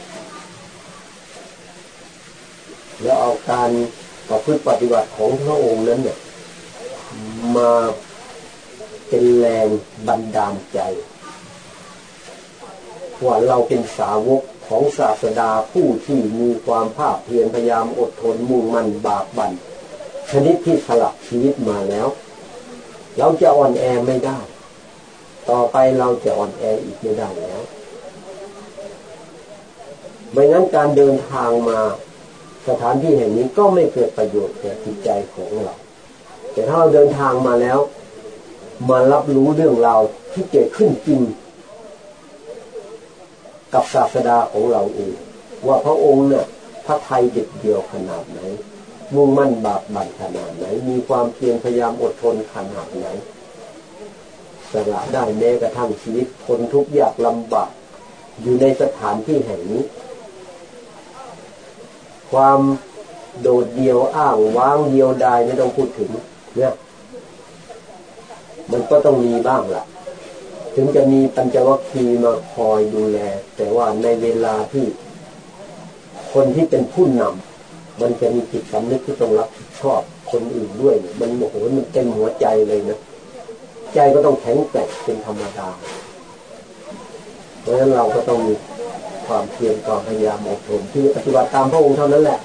แล้วเอาการประพฤติปฏิบัติของพระองค์นั้นเนี่ยมา เป็นแรงบันดาลใจว่าเราเป็นสาวกของศาสดาผู้ที่มีความภาคเพียรพยายามอดทนมุ่งมั่นบากบัน่นชนิดที่สลับชีวิตมาแล้ว เราจะอ่อนแอไม่ได้ ต่อไปเราจะอ่อนแออีกไม่ได้แล้วไม่งั้นการเดินทางมาสถานที่แห่งนี้ก็ไม่เกิดประโยชน์แก่จิตใจของเรา แต่ถ้าเราเดินทางมาแล้ว มารับรู้เรื่องราวที่เกิดขึ้นจริง กับศาสดาของเราเองว่าพระองค์เนี่ยพระไทยเด็ดเดียวขนาดไหน มุ่งมั่นบากบั่นขนาดไหน มีความเพียรพยายามอดทนขนาดไหนสละได้แม้กระทั่งชีวิตทนทุกข์ยากลำบากอยู่ในสถานที่แห่งนี้ ความโดดเดี่ยวอ้างว้างเดียวดายไม่ต้องพูดถึงเนี่ย มันก็ต้องมีบ้างล่ะ ถึงจะมีปัญจวัคคีย์มาคอยดูแล แต่ว่าในเวลาที่ คนที่เป็นผู้นำมันจะมีจิตสำนึกที่ต้องรับผิดชอบคนอื่นด้วยมันโอ้โหมันเต็มหัวใจเลยนะใจก็ต้องแข็งแกร่งเป็นธรรมดา เพราะฉะนั้นเราก็ต้องมีความเพียรความพยายามอดทนที่ปฏิบัติตามพระองค์เท่านั้นแหละ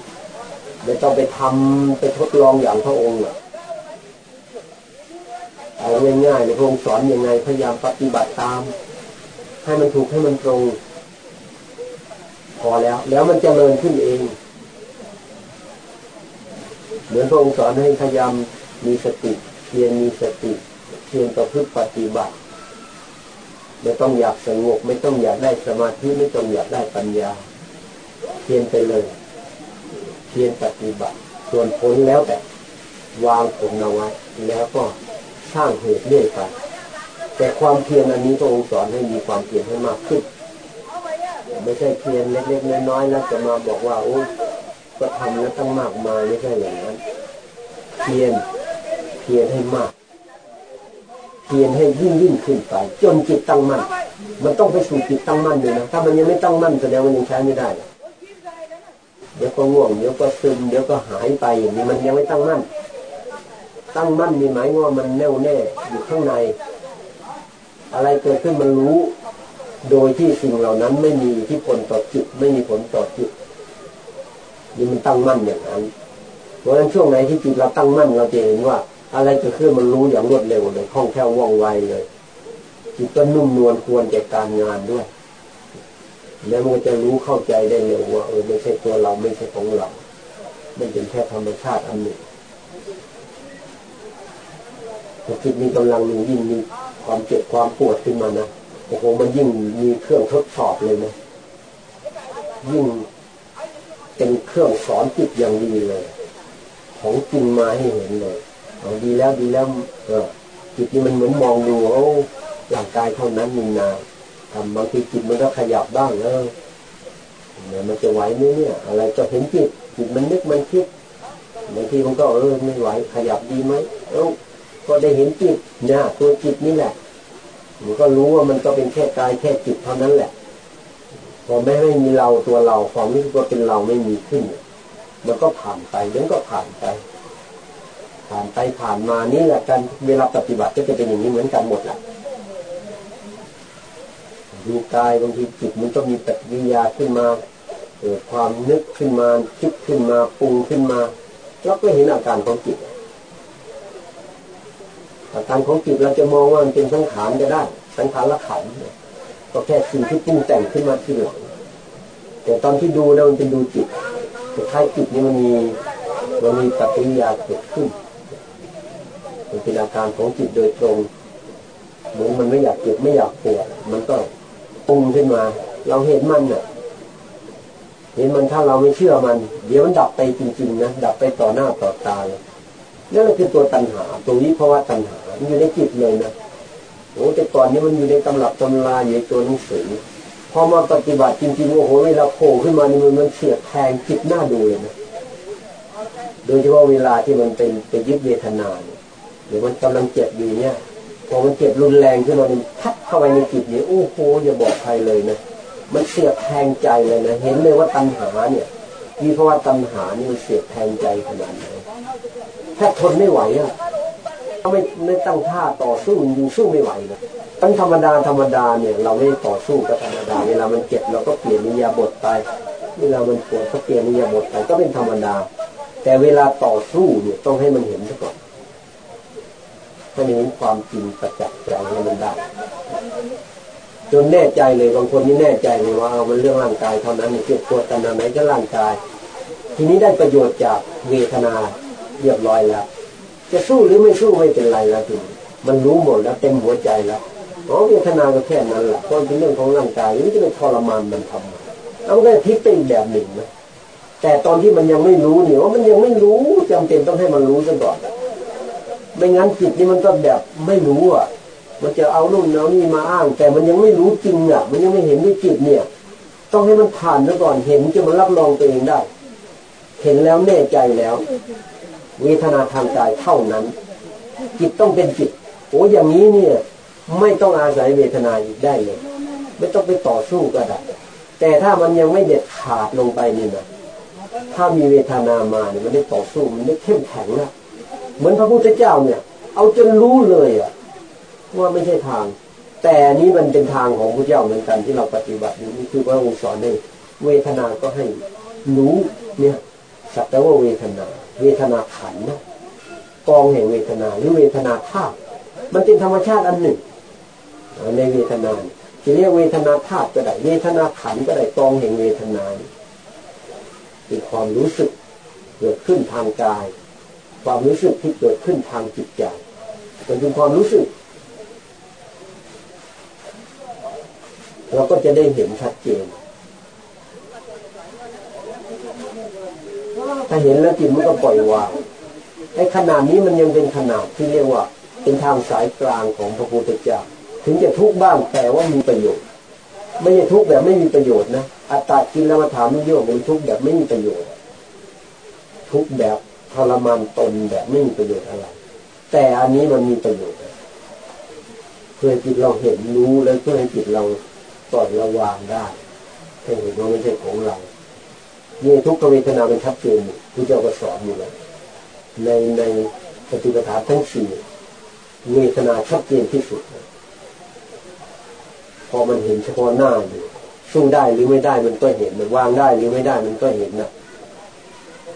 ไม่ต้องไปทำไปทดลองอย่างพระองค์อะ เอาง่ายๆในพระองค์สอนอยังไงพยายามปฏิบัติตาม ให้มันถูกให้มันตรง พอแล้ว แล้วมันจะเริญขึ้นเอง เหมือนพระองค์สอนให้พยายามมีสติเพียรมีสติเพียรประพฤติปฏิบัติไม่ต้องอยากสงบไม่ต้องอยากได้สมาธิไม่ต้องอยากได้ปัญญา เพียรไปเลย เพียรปฏิบัติ ส่วนผลแล้วแต่วางผลเอาไว้แล้วก็ สร้างเหตุเรื่อยไปแต่ความเพียรอันนี้พระองค์สอนให้มีความเพียรให้มากขึ้น ไม่ใช่เพียรเล็กๆน้อยๆแล้วจะมาบอกว่าโอ้ก็ทำแล้วตั้งมากมายไม่ใช่อย่างนั้น เพียรเพียรให้มาก เพียรให้ยิ่งยิ่งขึ้นไป จนจิตตั้งมั่นมันต้องไปสู่จิตตั้งมั่นเลยนะถ้ามันยังไม่ตั้งมั่นแสดงว่ายังใช้ไม่ได้เดี๋ยวก็ง่วงเดี๋ยวก็ซึมเดี๋ยวก็หายไปอย่างนี้มันยังไม่ตั้งมั่น ตั้งมั่นมีหมายว่ามันแน่วแน่อยู่ข้างใน อะไรเกิดขึ้นมันรู้ โดยที่สิ่งเหล่านั้นไม่มีที่ผลต่อจิต ไม่มีผลต่อจิตนี่มันตั้งมั่นอย่างนั้น เพราะฉะนั้นช่วงไหนที่จิตเราตั้งมั่นเราจะเห็นว่า อะไรเกิดขึ้นมันรู้อย่างรวดเร็วเลยคล่องแคล่วว่องไวเลย จิตก็นุ่มนวลควรแก่การงานด้วย แล้วมันจะรู้เข้าใจได้เร็วว่าเออไม่ใช่ตัวเราไม่ใช่ของเราไม่เป็นแค่ธรรมชาติอันหนึ่งพอ จิตมีกำลังมียิ่งมีความเจ็บความปวดขึ้นมานะโอ้โหมันยิ่งมีเครื่องทดสอบเลยนะยิ่งเป็นเครื่องสอนจิตอย่างดีเลย ของจริงมาให้เห็นเลยเอาดีแล้วดีแล้วเออจิตนี่มันเหมือนมองดูโอ้ร่างกายเท่านั้นมีนาทำบางทีจิตมันก็ขยับบ้างเออเนี่ยมันจะไหวไหมเนี่ย อะไรก็เห็นจิตจิตมันนึกมันคิดบางทีมันก็เออไม่ไหวขยับดีไหมเออ ก็ได้เห็นจิตเนี่ยตัวจิตนี่แหละมันก็รู้ว่ามันก็เป็นแค่กายแค่จิตเท่านั้นแหละ พอไม่ไม่มีเราตัวเราความรู้สึกว่าเป็นเราไม่มีขึ้น มันก็ผ่านไปเดี๋ยวก็ผ่านไป ผ่านไปผ่านมานี่แหละกันเวลาปฏิบัติก็จะเป็นอย่างนี้เหมือนกันหมดแหละดูกายบางทีจิตมันก็มีปฏิกิริยาขึ้นมาเกิดความนึกขึ้นมาคิดขึ้นมาปรุงขึ้นมา แล้วก็เห็นอาการของจิต อาการของจิตเราจะมองว่ามันเป็นสังขารก็ได้ สังขารละขันก็แค่สิ่งที่ปรุงแต่งขึ้นมาทีหลังแต่ตอนที่ดูนะมันเป็นดูจิตแต่ท้ายจิตนี่มันมีมันมีปฏิยาเกิดขึ้น มันเป็นอาการของจิตโดยตรงเหมือนมันไม่อยากเจ็บไม่อยากปวดมันก็ปรุงขึ้นมา เราเห็นมันเน่ะเห็นมันถ้าเราไม่เชื่อมัน เดี๋ยวมันดับไปจริง ๆ นะดับไปต่อหน้าต่อตาเลยนั่นคือตัวตัณหาตรงนี้เพราะว่าตัณหา มันอยู่ในจิตเลยนะโอ้แต่ก่อนนี้มันอยู่ในตำรับตำราอยู่ในตัวหนังสือพอมาปฏิบัติจริงๆโอ้โหเวลาโผล่ขึ้นมานี่มันมันเสียดแทงจิตหน้าดูเลยนะโดยเฉพาะเวลาที่มันเป็นไปยึดเวทนาเนี่ยหรือมันกำลังเจ็บอยู่เนี่ยพอมันเจ็บรุนแรงขึ้นมามันทัดเข้าไปในจิตเนี่ยโอ้โหอย่าบอกใครเลยนะมันเสียบแทงใจเลยนะเห็นเลยว่าตัณหาเนี่ยมีเพราะว่าตัณหานี่มันเสียบแทงใจขนาดไหนถ้าทนไม่ไหวอะ ไม่ไม่ตั้งท่าต่อสู้อยู่สู้ไม่ไหวนะตั้งธรรมดาธรรมดาเนี่ยเราไม่ต่อสู้ก็ธรรมดาเวลามันเจ็บเราก็เปลี่ยนนิยาบทไปเวลามันปวดก็เปลี่ยนนิยาบทไปก็เป็นธรรมดา แต่เวลาต่อสู้เนี่ยต้องให้มันเห็นซะก่อนให้เห็นความจริงประจักษ์ใจให้มันได้จนแน่ใจเลยบางคนนี่แน่ใจเลยว่าเอามันเรื่องร่างกายเท่านั้นเจ็บปวดตนาไหนก็ร่างกาย ทีนี้ได้ประโยชน์จากเวทนาเรียบร้อยแล้ว จะสู้หรือไม่สู้ไม่เป็นไรแล้วทีมันรู้หมดแล้วเต็มหัวใจแล้วอ๋อเวทนาก็แค่นั้นแหละเพราะเป็นเรื่องของร่างกายนี่จะเป็นทรมานมันทำเอาได้ทิพย์เป็นแบบหนึ่งนะแต่ตอนที่มันยังไม่รู้เนี่ยว่ามันยังไม่รู้จำเป็นต้องให้มันรู้ซะก่อนไม่งั้นจิตนี่มันก็แบบไม่รู้อะ มันจะเอานู่นเอานี่มาอ้าง แต่มันยังไม่รู้จริงอะ มันยังไม่เห็นด้วยจิตเนี่ย ต้องให้มันผ่านซะก่อนเห็นจะมันรับรองตัวเองได้ เห็นแล้วแน่ใจแล้ว เวทนาทางกายเท่านั้น จิตต้องเป็นจิตโอ้อย่างนี้เนี่ย ไม่ต้องอาศัยเวทนาอีกได้เลย ไม่ต้องไปต่อสู้ก็ได้แต่ถ้ามันยังไม่เด็ดขาดลงไปนี่นะถ้ามีเวทนามาเนี่ยมันได้ต่อสู้มันได้เข้มแข็งนะเหมือนพระพุทธเจ้าเนี่ย เอาจนรู้เลยอะว่าไม่ใช่ทาง แต่นี้มันเป็นทางของพระเจ้าเหมือนกันที่เราปฏิบัตินี่คือพระองค์สอนให้เวทนาก็ให้รู้เนี่ย สัตว์ว่าเวทนา เวทนาขันนะกองแห่งเวทนาหรือเวทนาธาตุมันเป็นธรรมชาติอันหนึ่งในเวทนาจะเรียกเวทนาธาตุก็ได้เวทนาขันก็ได้กองแห่งเวทนาเป็นความรู้สึกเกิดขึ้นทางกาย ความรู้สึกที่เกิดขึ้นทางจิตใจมันเป็นความรู้สึก เราก็จะได้เห็นชัดเจน ถ้าเห็นแล้วจิตมันก็ปล่อยวางไอ้ขนาดนี้มันยังเป็นขนาดที่เรียกว่า เป็นทางสายกลางของพระพุทธเจ้าถึงจะทุกข์บ้างแต่ว่ามีประโยชน์ ไม่ใช่ทุกข์แบบไม่มีประโยชน์นะอัตตากินแล้วมาถามนิยมเป็นทุกข์แบบไม่มีประโยชน์ ทุกข์แบบทรมานตนแบบไม่มีประโยชน์อะไร แต่อันนี้มันมีประโยชน์เพื่อจิตเราเห็นรู้แล้วเพื่อให้จิตเราปล่อยระวางได้เห็นว่าไม่ใช่ของเรา เนี่ยทุกขเวทนาเป็นชัดเจนที่เจ้าก็สอนอยู่แล้วในในปฏิปทาทั้งสี่เวทนาชัดเจนที่สุด พอมันเห็นเฉพาะหน้าอยู่สู้ได้หรือไม่ได้มันก็เห็นมันวางได้หรือไม่ได้มันก็เห็นนะ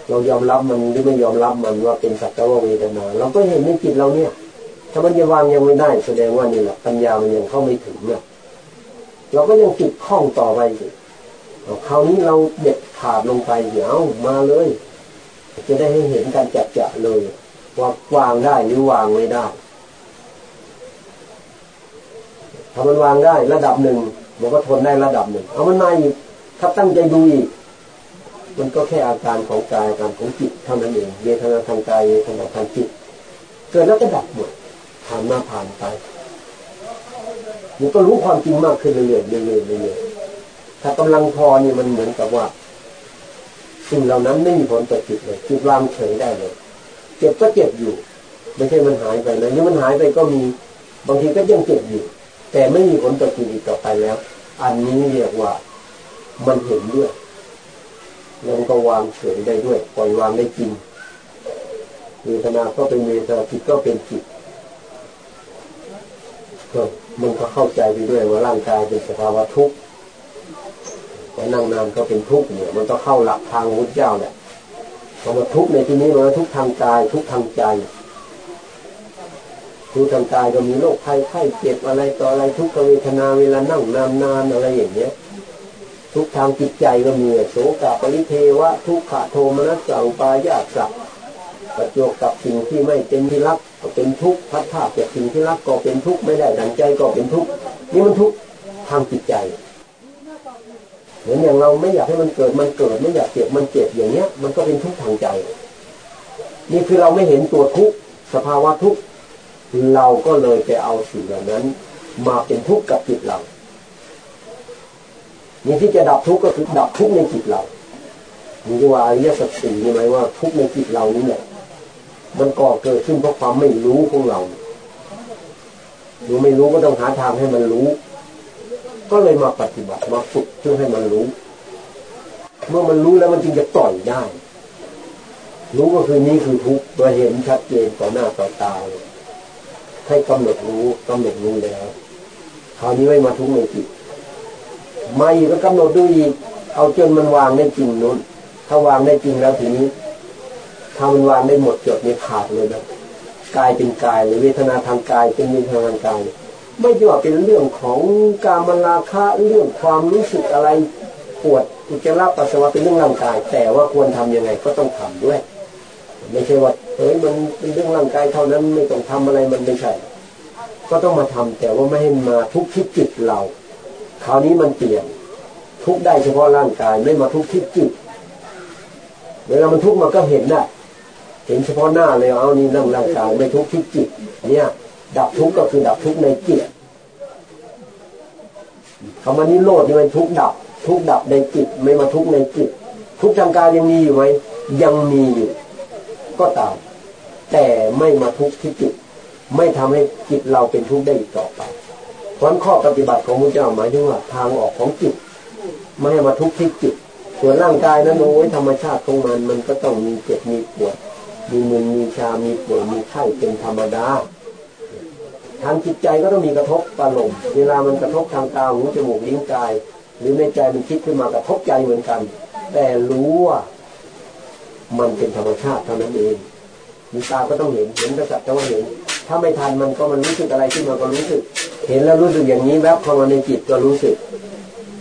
เรายอมรับมันหรือไม่ยอมรับมันว่าเป็นสัจวเวทนาเราก็เห็นในจิตเราเนี่ย ถ้ามันยังวางยังไม่ได้ แสดงว่านี่แหละปัญญามันยังเข้าไม่ถึงเนี่ยเราก็ยังติดข้องต่อไปสิ คราวนี้เราเด็ดขาดลงไปเดี๋ยวมาเลย จะได้ให้เห็นการจัดจะเลย ว่าวางได้หรือวางไม่ได้ถ้ามันวางได้ระดับหนึ่งมันก็ทนได้ระดับหนึ่งเอามันมาอีกถ้าตั้งใจดูอีก มันก็แค่อาการของกายอาการของจิตเท่านั้นเองเวทนาทางกายเวทนาทางจิต เกิดแล้วก็ดับหมดผ่านมาผ่านไปมันก็รู้ความจริงมากขึ้นเรื่อยๆเรื่อยๆเรื่อยๆ ถ้ากำลังพอเนี่ยมันเหมือนกับว่าสิ่งเหล่านั้นไม่มีผลต่อจิตเลยจิตวางเฉยได้เลยเจ็บก็เจ็บอยู่ ไม่ใช่มันหายไปนะนี่มันหายไปก็มีบางทีก็ยังเจ็บอยู่ แต่ไม่มีผลต่อจิตอีกต่อไปแล้ว อันนี้เรียกว่ามันเห็นด้วยแล้วก็วางเฉยได้ด้วยปล่อยวางได้จริงเวทนาก็เป็นเวทนาจิตก็เป็นจิตก็มันก็เข้าใจไปด้วยว่าร่างกายเป็นสภาวะทุกข์ แต่นั่งนานก็เป็นทุกข์เนี่ยมันก็เข้าหลักทางพุทธเจ้าแหละพอมาทุกข์ในที่นี้มันทุกข์ทางกาย ทุกข์ทางใจทุกข์ทางกายก็มีโรคไข้ไข้เจ็บอะไรต่ออะไรทุกขเวทนาเวลานั่งนานนานอะไรอย่างเงี้ย ทุกทางจิตใจก็มีโสกาปริเทวะ ทุกขะโทมนัสสังปายาสักประจบกับสิ่งที่ไม่เป็นที่รักก็เป็นทุกข์พัดภาพจากสิ่งที่รักก็เป็นทุกข์ไม่ได้ดังใจก็เป็นทุกข์นี่มันทุกข์ทางจิตใจ เหมือนอย่างเราไม่อยากให้มันเกิดมันเกิด ไม่อยากเจ็บมันเจ็บอย่างเนี้ย มันก็เป็นทุกข์ทางใจ นี่คือเราไม่เห็นตัวทุกข์สภาวะทุกข์เราก็เลยไปเอาสิ่งเหล่านั้น มาเป็นทุกข์กับจิตเรานี่ที่จะดับทุกข์ก็คือดับทุกข์ในจิตเรามีว่าอริยสัจสี่ใช่ไหมว่า ทุกข์ในจิตเรานี่แหละมันก่อเกิดขึ้นเพราะความไม่รู้ของเราหรือไม่รู้ก็ต้องหาทางให้มันรู้ ก็เลยมาปฏิบัติมาฝึกเพื่อให้มันรู้ เมื่อมันรู้แล้วมันจึงจะต่อยได้ รู้ก็คือนี้คือทุกตัวเห็นชัดเจนต่อหน้าต่อตาให้กำหนดรู้กำหนดรู้แล้วคราวนี้ไม่มาทุกในจิตไม่ก็กำหนดดูอีกเอาจนมันวางได้จริงนู้นถ้าวางได้จริงแล้วทีนี้ถ้ามันวางได้หมดจดนี่ขาดเลยนะกายเป็นกายหรือเวทนาทางกายเป็นเวทนาทางกาย ไม่ใช่ว่าเป็นเรื่องของการมราคะเรื่องความรู้สึกอะไรปวดอุจจาระปัสสาวะเป็นเรื่องร่างกาย แต่ว่าควรทํำยังไงก็ต้องทำด้วย ไม่ใช่ว่าเฮ้ยมันเป็นเรื่องร่างกายเท่านั้นไม่ต้องทำอะไรมันไม่ใช่ ก็ต้องมาทำแต่ว่าไม่ให้มาทุกข์ที่จิตเรา คราวนี้มันเปลี่ยนทุกได้เฉพาะร่างกายไม่มาทุกข์ที่จิตเวลามันทุกข์มันก็เห็นได้เห็นเฉพาะหน้าเลยเอานี่นั่งร่างกายไม่ทุกข์ที่จิต เนี่ย ดับทุกข์ก็คือดับทุกข์ในจิตคำว่านี้โลดนี่มันทุกข์ดับ ทุกข์ดับในจิต ไม่มาทุกข์ในจิต ทุกข์ทางกายยังมีอยู่ไหมยังมีอยู่ ก็ตาม แต่ไม่มาทุกข์ที่จิต ไม่ทำให้จิตเราเป็นทุกข์ได้อีกต่อไปเพราะข้อปฏิบัติของพระเจ้าหมายถึงว่าทางออกของจิตไม่ให้มาทุกข์ที่จิต ส่วนร่างกายนั้นโอ้ยธรรมชาติของมันมันก็ต้องมีเจ็บมีปวดมีมึนมีชา มีป่วยมีไข้เป็นธรรมดา ทางจิตใจก็ต้องมีกระทบอารมณ์เวลามันกระทบทางตาหูจมูกลิ้นกาย หรือในใจมันคิดขึ้นมากระทบใจเหมือนกัน แต่รู้ว่ามันเป็นธรรมชาติเท่านั้นเองมีตาก็ต้องเห็นเห็นก็สักแต่ว่าเห็น ถ้าไม่ทันมันก็มันรู้สึกอะไรขึ้นมาก็รู้สึก เห็นแล้วรู้สึกอย่างนี้แวบเข้ามาในจิตก็รู้สึก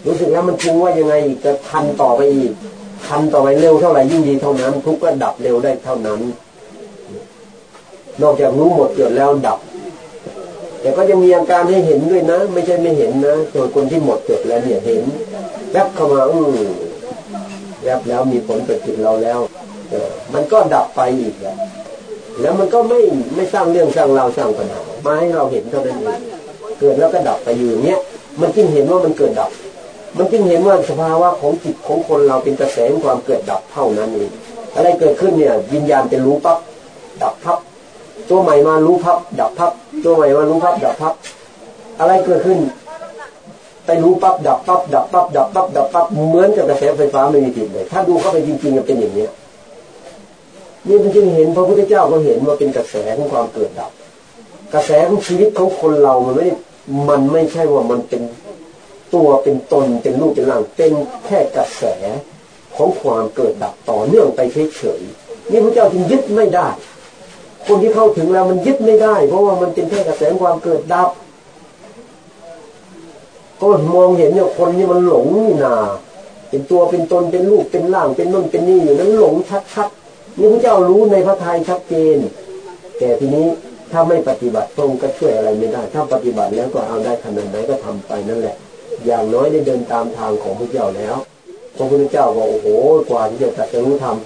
รู้สึกแล้วมันปรุงว่ายังไงอีกจะทันต่อไปอีกทันต่อไปเร็วเท่าไหร่ยิ่งดีเท่านั้น ทุกก็ดับเร็วได้เท่านั้น นอกจากรู้หมดเกิดแล้วดับ แต่ก็ยังมีอาการให้เห็นด้วยนะ ไม่ใช่ไม่เห็นนะตัวนคนที่หมดจดแล้วเนี่ยเห็นแวบเข้ามาอือแวบแล้วมีผลเกิดจิตเราแล้วมันก็ดับไปอีกแล้วแล้วมันก็ไม่ไม่สร้างเรื่องสร้างเราสร้างปัญหามาให้เราเห็นเท่านั้นเองเกิดแล้วก็ดับไปอยู่เนี้ยมันจึงเห็นว่ามันเกิดดับ มันจึงเห็นว่าสภาวะของจิตของคนเราเป็นกระแสความเกิดดับเท่านั้นเองอะไรเกิดขึ้นเนี่ย วิญญาณเป็นรู้ปั๊บดับพับ ตัวใหม่มารู้พับ ดับพับ ตัวใหม่มารู้พับ ดับพับ อะไรเกิดขึ้น ไปรู้ปั๊บดับปั๊บดับปั๊บดับปั๊บดับปั๊บเหมือนกับกระแสไฟฟ้าไม่มีติดเลย ถ้าดูเข้าไปจริงๆจะเป็นอย่างนี้นี่มันจึงเห็นพระพุทธเจ้าก็เห็นว่าเป็นกระแสของความเกิดดับ กระแสของชีวิตของคนเรามันไม่มันไม่ใช่ว่ามันเป็นตัวเป็นตนเป็นรูปเป็นร่างเป็นแค่กระแสของความเกิดดับต่อเนื่องไปเฉยๆนี่พระเจ้าจึงยึดไม่ได้ คนที่เข้าถึงแล้วมันยึดไม่ได้ เพราะว่ามันเป็นแค่กระแสความเกิดดับ ก็มองเห็นเนี่ยคนนี่มันหลงนี่นา เป็นตัวเป็นตนเป็นรูปเป็นร่างเป็นนุ่นเป็นนี่อยู่นั้นหลงชัดๆนี่พระเจ้ารู้ในพระทัยชัดเจน แต่ทีนี้ถ้าไม่ปฏิบัติตรงก็ช่วยอะไรไม่ได้ ถ้าปฏิบัติแล้วก็เอาได้ขนาดไหนก็ทำไปนั่นแหละ อย่างน้อยได้เดินตามทางของพระเจ้าแล้วพระพุทธเจ้าบอกโอ้โหกว่าที่จะตัดรู้ธรรม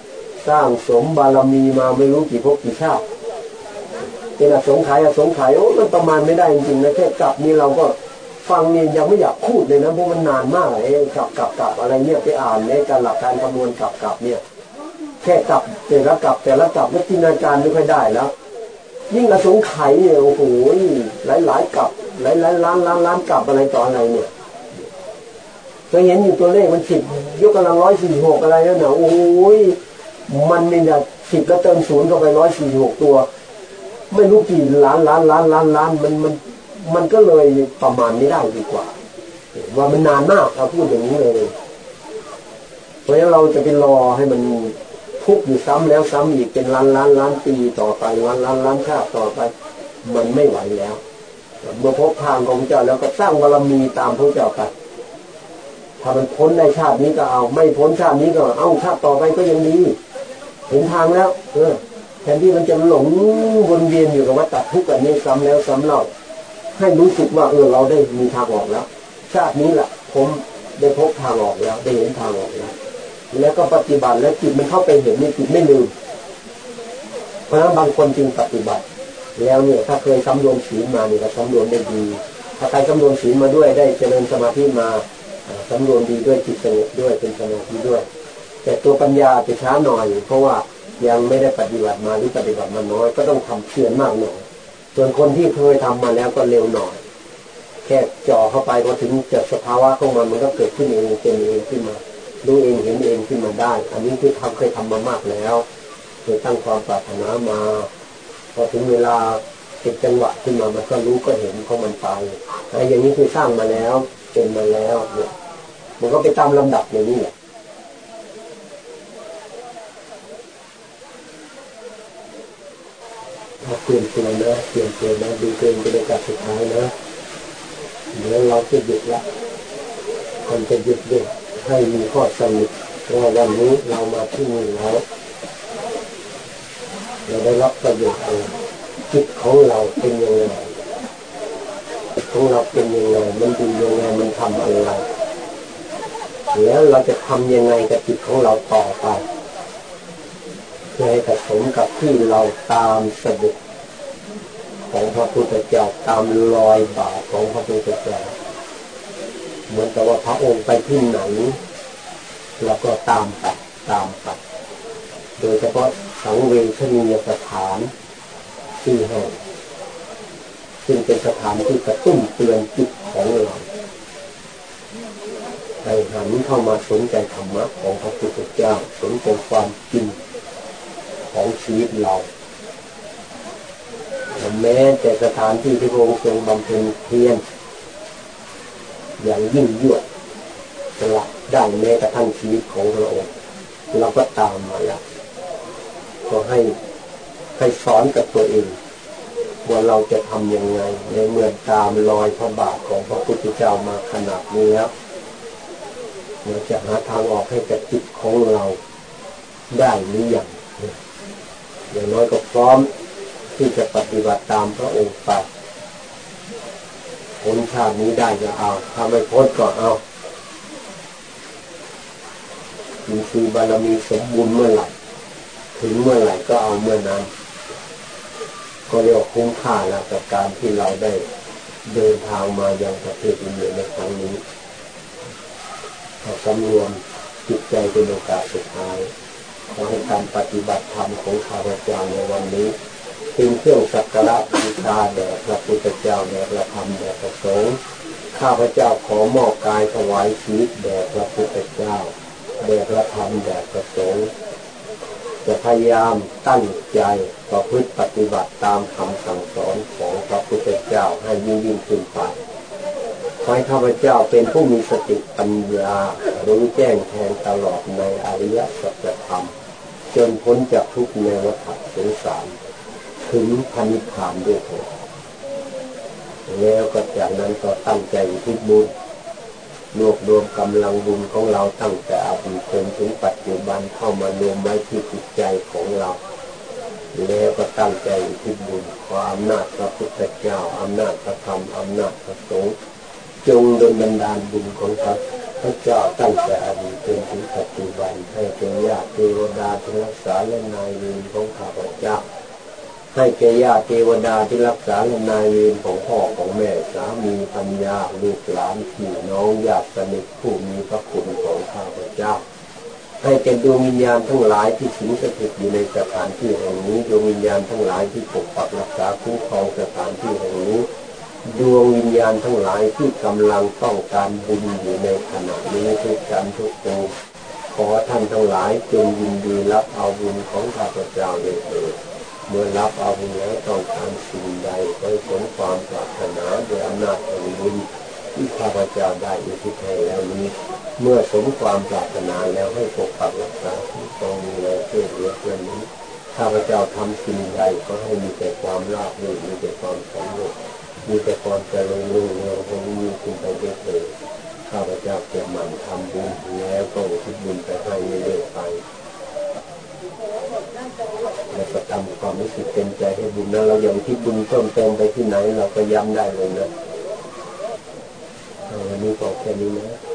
สร้างสมบารมีมาไม่รู้กี่ภพกี่ชาติ เป็นอสงไขยอสงไขยโอ้มันประมาณไม่ได้จริงๆนะแค่กลับนี่เราก็ฟังเนี่ยยังไม่อยากพูดเลยนะเพราะมันนานมากเลยกลับกลับกลับอะไรเนี่ยไปอ่านในการหลักการคำนวณกลับกลับเนี่ย แค่กลับแต่ละกลับแต่ละกลับแล้วจินตนาการไม่ค่อยได้แล้ว ยิ่งอสงไขยเนี่ยโอ้โหหลายหลายกลับหลายหลายล้านล้านล้านกลับอะไรต่ออะไรเนี่ยเคยเห็นอยู่ตัวเลขมันสิบยกกำลังร้อยสี่หกอะไรนั่นนะโอ้ยมันมีแต่สิบแล้วเติมศูนย์เข้าไปร้อยสี่หกตัว ไม่รู้กี่ล้านล้านล้านล้านล้านมันมันมันก็เลยประมาณไม่ได้ดีกว่า ว่ามันนานมากเราพูดอย่างนี้เลยเพราะฉะนั้นเราจะไปรอให้มันทุกอยู่ซ้ำแล้วซ้ำอีกเป็นล้านล้านล้านปีต่อไปล้านล้านล้านชาติต่อไป มันไม่ไหวแล้วเมื่อพบทางของเจ้าแล้วก็สร้างบารมีตามพระเจ้าไปถ้ามันพ้นในชาตินี้ก็เอา ไม่พ้นชาตินี้ก็เอาชาติต่อไปก็ยังดีเห็นทางแล้ว เออ แทนที่มันจะหลงวนเวียนอยู่กับวัฏทุกข์อันนี้ซ้ำแล้วซ้ำเล่า ให้รู้สึกว่าเออเราได้มีทางออกแล้ว ชาตินี้แหละผมได้พบทางออกแล้ว ได้เห็นทางออกแล้ว แล้วก็ปฏิบัติแล้วจิตมันเข้าไปเห็นนี่จิตไม่ลืม เพราะนั้นบางคนจึงปฏิบัติ แล้วเนี่ยถ้าเคยคำนวณศีลมาเนี่ยก็คำนวณได้ดีถ้าใครคำนวณศีลมาด้วยได้เจริญสมาธิมาสำรวมดีด้วยจิตสงบด้วยเป็นสมาธิด้วย แต่ตัวปัญญาจะช้าหน่อย เพราะว่า ยังไม่ได้ปฏิบัติมาหรือปฏิบัติมาน้อย ก็ต้องทำเพียรมากหน่อย ส่วนคนที่เคยทำมาแล้วก็เร็วหน่อย แค่จ่อเข้าไปพอถึงเจอสภาวะของมันมันก็เกิดขึ้นเองเป็นเองขึ้นมาดูเองเห็นเองขึ้นมาได้ อันนี้คือทำเคยทำมามากแล้วเคยตั้งความปรารถนามา พอถึงเวลาเป็นจังหวะขึ้นมามันก็รู้ก็เห็นของมันไปไอ้อย่างนี้คือสร้างมาแล้วเป็นมาแล้วเนี่ยมันก็ไปตามลำดับอย่างนี้แหละ เปลี่ยนตัวนะเปลี่ยนตัวนะดูตัวเองเป็นโอกาสสุดท้ายนะเดี๋ยวเราจะหยุดละคนจะหยุดด้วยให้มีข้อสรุปว่าวันนี้เรามาที่นี่แล้วเราได้รับประโยชน์จิตของเราเป็นยังไงจิตของเราเป็นยังไงมันดียังไงมันทำอะไรแล้วเราจะทำยังไงกับจิตของเราต่อไปเพื่อให้กระสมกับที่เราตามสะดุด ของพระพุทธเจ้าตามรอยบาทของพระพุทธเจ้าเหมือนกับว่าพระองค์ไปที่ไหนเราก็ตามไปตามไปโดยเฉพาะสังเวชนียสถานที่แห่งซึ่งเป็นสถานที่กระตุ้นเตือนจิตของเราให้หันเข้ามาสนใจธรรมะของพระพุทธเจ้าสนใจความจริงของชีวิตเรา แม้แต่สถานที่ที่พระองค์ทรงบำเพ็ญเพียรอย่างยิ่งยวดสละได้แม้กระทั่งชีวิตของพระองค์เราก็ตามมาแล้วก็ให้ให้สอนกับตัวเองว่าเราจะทำยังไง ในเมื่อตามรอยพระบาทของพระพุทธเจ้ามาขนาดนี้แล้วเราจะหาทางออกให้กับจิตของเราได้หรือยังอย่างน้อยก็พร้อม ที่จะปฏิบัติตามพระองค์ไปผลชาตินี้ได้ก็เอา ถ้าไม่พ้นก็เอามีคือบารมีสมบูรณ์เมื่อไหร่ ถึงเมื่อไหร่ก็เอาเมื่อนั้น ก็เรียกคุ้มค่าแล้วกับการที่เราได้เดินทางมายังประเทศอินเดียในครั้งนี้ขอสำรวมจิตใจเป็นโอกาสสุดท้ายขอให้การปฏิบัติธรรมของข้าพเจ้าในวันนี้ เป็นเครื่องสักการะบูชาแด่พระพุทธเจ้าแด่พระธรรมแด่พระสงฆ์ข้าพเจ้าขอมอบกายถวายชีวิตแด่พระพุทธเจ้าแด่พระธรรมแด่พระสงฆ์จะพยายามตั้งใจประพฤติปฏิบัติตามคำสั่งสอนของพระพุทธเจ้าให้ยิ่งยิ่งขึ้นไปขอให้ข้าพเจ้าเป็นผู้มีสติปัญญารู้แจ้งแทงตลอดในอริยสัจธรรม จนพ้นจากทุกข์ในวัฏสงสาร ถึงพันิพานด้วยเถิดแล้วก็จากนั้นก็ตั้งใจทิศบุญรวบรวมกำลังบุญของเราตั้งแต่อดีตจนถึงปัจจุบันเข้ามารวมไว้ที่จิตใจของเรา แล้วก็ตั้งใจทิศบุญขออำนาจพระพุทธเจ้าอำนาจพระธรรมอำนาจพระสงฆ์จงดลบันดาลบุญของพระพระเจ้าตั้งแต่อดีตจนถึงปัจจุบันให้เจ้าญาติเทวดาที่รักษาและนายวินของข้าพเจ้า ให้แก่ญาติเทวดาที่รักษาลนายเวรของพ่อของแม่สามีปัญญาลูกหลานพี่น้องญาติสนิทผู้มีพระคุณของข้าพเจ้า ให้แก่ดวงวิญญาณทั้งหลายที่สิงสถิตอยู่ในสถานที่แห่งนี้ดวงวิญญาณทั้งหลายที่ปกปักรักษาคุ้มครองสถานที่แห่งนี้ดวงวิญญาณทั้งหลายที่กำลังต้องการบุญอยู่ในขณะนี้ทุกการทุกตัวขอท่านทั้งหลายจงยินดีรับเอาบุญของข้าพเจ้าเลยเถิด เมื่อรับเอาบุญแล้วต้องการสิ่งใดก็ผลความปรารถนาโดยอำนาจแห่งบุญที่ข้าพเจ้าได้อุทิศให้แล้วนี้ เมื่อสมความปรารถนาแล้วให้ปกปักรักษาที่ตรงนี้แล้วช่วยเหลือเพื่อนนี้ข้าพเจ้าทำสิ่งใดก็ให้มีแต่ความราบรื่นมีแต่ความสำเร็จมีแต่ความเจริญรุ่งเรืองคงมีขึ้นไปเรื่อยๆข้าพเจ้าจะหมั่นทำบุญแล้วก็อุทิศบุญไปให้เรื่อยๆไปแล้ว ก็ทำความรู้สึกเต็มใจให้บุญนะเราอย่างที่บุญเพิ่มเติมไปที่ไหน เราก็ย้ำได้เลยนะวันนี้ก็แค่นี้นะ